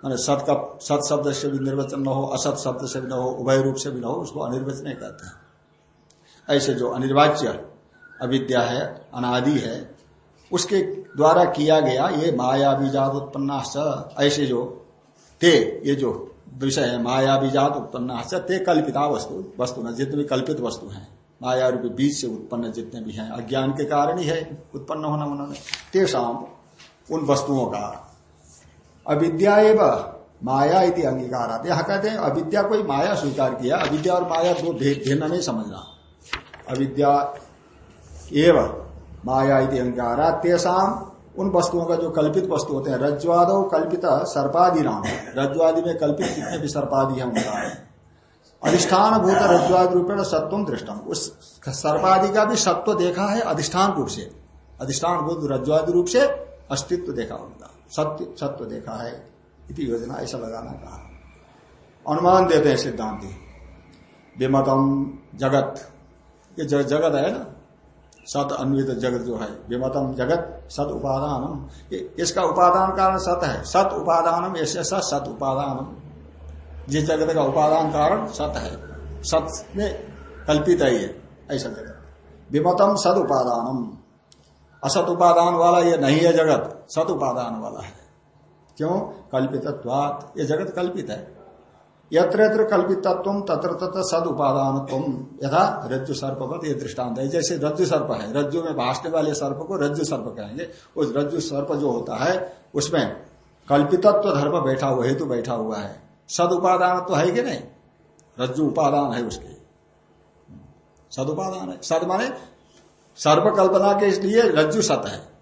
मैंने सत का, सत शब्द से भी निर्वचन न हो, असत शब्द से भी न हो, उभय रूप से भी न हो, उसको अनिर्वचन कहते हैं। ऐसे जो अनिर्वाच्य अविद्या है, अनादि है, उसके द्वारा किया गया ये माया बीजाद उत्पन्ना ऐसे जो ते ये जो विषय है माया बीजात उत्पन्न ते कल्पिता वस्तु वस्तु न, जितने भी कल्पित वस्तु हैं माया रूपी बीज से उत्पन्न जितने भी हैं, अज्ञान के कारण ही है, उत्पन्न होना उन्होंने तेषाम उन वस्तुओं का। अविद्या एवं माया इति अंगीकार यहाँ कहते हैं, अविद्या कोई माया स्वीकार किया, अविद्या और माया दो भिन्न नहीं समझना। अविद्या एवं माया इति अंगीकार तेषाम उन वस्तुओं का जो कल्पित वस्तु होते हैं रज्वाद कल्पित सर्पादि नाम रज्वादि में कल्पित जितने भी सर्पादि है, उनका अधिष्ठान भूत रज्वादि रूपेण सत्वम दृष्टम। उस सर्पादि का भी सत्व देखा है अधिष्ठान रूप से। अधिष्ठान भूत रज्वादि रूप से अस्तित्व देखा उनका। सत्य, सत्व देखा है इति योजना, ऐसा लगाना कहा। अनुमान देते हैं सिद्धांति। विमतम जगत। ये जगत है ना? सत अन्वित जगत जो है, विमतम जगत सत उपादानम। इसका उपादान कारण सत है। सत उपादानम ऐसे सत उपादानम। जिस जगत का उपादान कारण सत है। सत में कल्पित है ये, ऐसा जगत। विमतम सद उपादानम। असत उपादान वाला ये नहीं है जगत, सत उपादान वाला है। क्यों? कल्पित ये जगत कल्पित है। यत्र यत्र कल्पितत्व, तत्र तत्र सद उपादान यथा रज्जु सर्प ये दृष्टांत है जैसे रज्जु सर्प है, रज्जु में भाषने वाले सर्प को रज्जु सर्प कहेंगे। उस रज्जु सर्प जो होता है, उसमें कल्पितत्व धर्म बैठा हुआ, हेतु बैठा हुआ है। सद उपादान तो है कि नहीं? रज्जु उपादान है उसके। सद उपादान है। सद माने, सर्प कल्पना के इसलिए रज्जु सत है।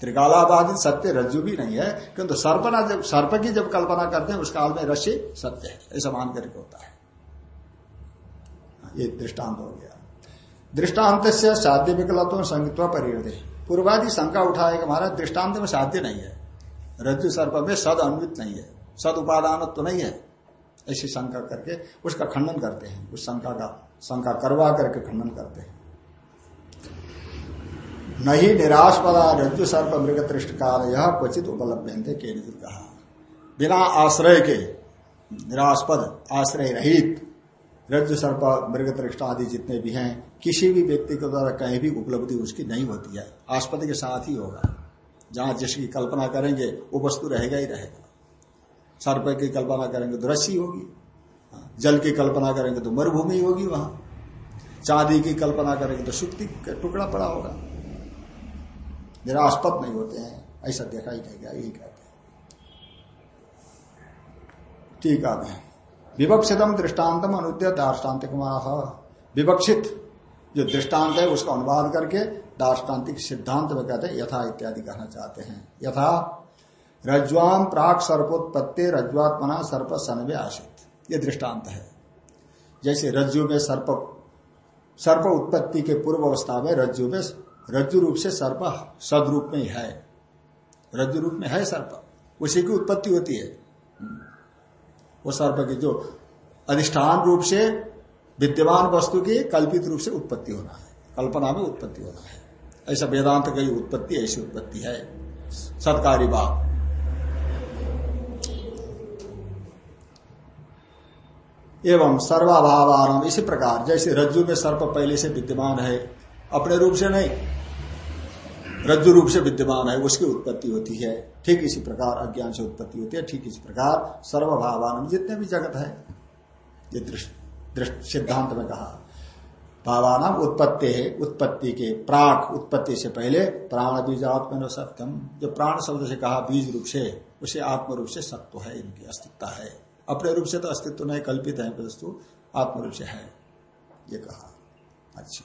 त्रिकालाबाधित सत्य रज्जु भी नहीं है, किंतु सर्पना जब, सर्प की जब कल्पना करते हैं, उस काल में रश्य सत्य है, ऐसा मान करके होता है। ये दृष्टांत हो गया। दृष्टांत से साध्य विकल्प संगीत्व परिवर्तन पूर्वादि शंका उठाएगा हमारा दृष्टांत में साध्य नहीं है। रज्जु सर्प में सद अन्वित नहीं है, सद उपादान तो नहीं है, ऐसी शंका करके उसका खंडन करते हैं। उस शंका का, शंका करवा करके खंडन करते हैं। नहीं निराशपदा रज्जु सर्प मृग तृष्ट काल यह क्वचित उपलब्ध के कहा। बिना आश्रय के, निराशपद आश्रय रहित रज्जु सर्प मृग तृष्ट आदि जितने भी हैं, किसी भी व्यक्ति के द्वारा कहीं भी उपलब्धि उसकी नहीं होती है। आस्पद के साथ ही होगा। जहाँ जिसकी कल्पना करेंगे, वो वस्तु रहेगा ही रहेगा। सर्प की कल्पना करेंगे तो रस्सी होगी। जल की कल्पना करेंगे तो मरुभूमि होगी वहाँ। चांदी की कल्पना करेंगे तो सुक्ति का टुकड़ा पड़ा होगा। निराशपद नहीं होते हैं। ऐसा देखा ही नहीं गया यही कहते हैं। ठीक है। विवक्षितम दृष्टान्तम अनुद्य दार्ष्टान्तिक विवक्षित जो दृष्टांत है, उसका अनुवाद करके दार्ष्टान्तिक सिद्धांत में कहते हैं, यथा इत्यादि कहना चाहते हैं। यथा रज्वाम प्राक सर्पोत्पत्ति रज्वात्मना सर्प सनवे आशित ये दृष्टांत है। जैसे रज्जु में सर्प सर्प उत्पत्ति के पूर्व अवस्था में रज्जु में रज्जु रूप से सर्प सदरूप में है। रज्जु रूप में है सर्प। उसी की उत्पत्ति होती है। वो सर्प की जो अधिष्ठान रूप से विद्यमान वस्तु की कल्पित रूप से उत्पत्ति होना है। कल्पना में उत्पत्ति होना है। ऐसा वेदांत की उत्पत्ति, ऐसी उत्पत्ति है। सत्कारी बात एवं सर्वाभावान इसी प्रकार, जैसे रज्जु में सर्प पहले से विद्यमान है, अपने रूप से नहीं रज्जु रूप से विद्यमान है, उसकी उत्पत्ति होती है। ठीक इसी प्रकार अज्ञान से उत्पत्ति होती है, ठीक इसी प्रकार सर्वभावान। जितने भी जगत है, ये दृष्ट सिद्धांत में कहा भावाना उत्पत्ति है, उत्पत्ति के प्राक, उत्पत्ति से पहले प्राण बीज आत्म सत्यम। जो प्राण शब्द से कहा, बीज रूप से, उसे आत्म रूप से सत्व है, इनकी अस्तित्व है। अपने रूप से तो अस्तित्व नहीं, कल्पित है, वस्तु आत्म रूप से है, ये कहा। अच्छा।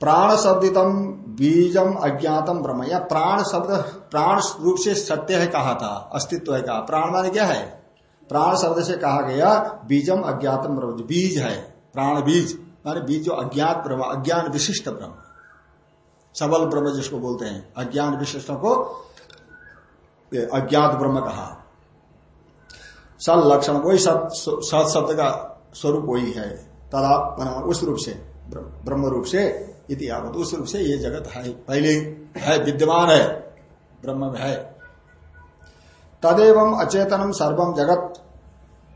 प्राण शब्दितम बीजम अज्ञातम ब्रह्म। या प्राण शब्द प्राण रूप से सत्य है कहा था, अस्तित्व है कहा। प्राण माने क्या है? प्राण शब्द से कहा गया, बीजम अज्ञातम ब्रह्म। बीज है, प्राण बीज, माने बीज जो अज्ञात ब्रह्म, अज्ञान विशिष्ट ब्रह्म। सबल ब्रह्म जिसको बोलते हैं, अज्ञान विशिष्ट को अज्ञात ब्रह्म कहा। सल लक्षण वही सत शब्द का स्वरूप वही है, तदा उस रूप से ब्रह्म रूप से इतिहावत उस रूप से ये जगत है। पहले है, विद्यमान है, ब्रह्म में है। तदेव अचेतनम सर्वम जगत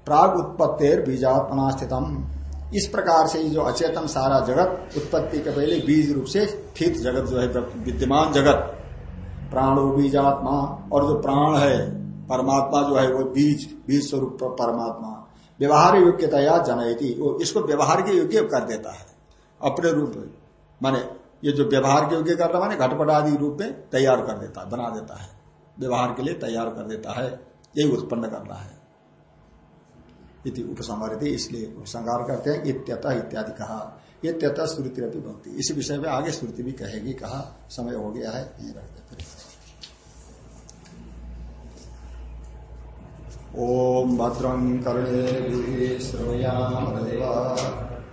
प्राग उत्पत्तिर बीजात्मना स्थितम इस प्रकार से जो अचेतन सारा जगत, उत्पत्ति के पहले बीज रूप से स्थित जगत जो है विद्यमान जगत। प्राणो बीजात्मा, और जो प्राण है, परमात्मा जो है, वो बीज बीज स्वरूप परमात्मा। व्यवहार योग्यता जनयती। वो इसको व्यवहार के योग्य कर देता है। अपने रूप में। माने ये जो व्यवहार के योग्य करना माने घटपट आदि रूप में तैयार कर देता बना देता है। व्यवहार के लिए तैयार कर देता है, यही उत्पन्न करना है। इति इसलिए उपसंहार करते हैं, इत्यता इत्यादि कहा। इत्यता श्रुति रही भक्ति इस विषय में आगे श्रुति भी कहेगी, कहा, समय हो गया है, यही रख देते ओम भद्रं कर्णे श्रवयाम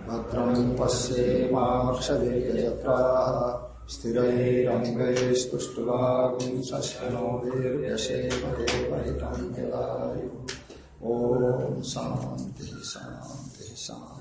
भद्रं पश्येमाक्षदेयत्राः स्थिरैरङ्गैस्तुष्टुवागुंसश्यनोभिर्यशेमदेवहितं यदायु ॐ शान्तिः शान्तिः शान्तिः।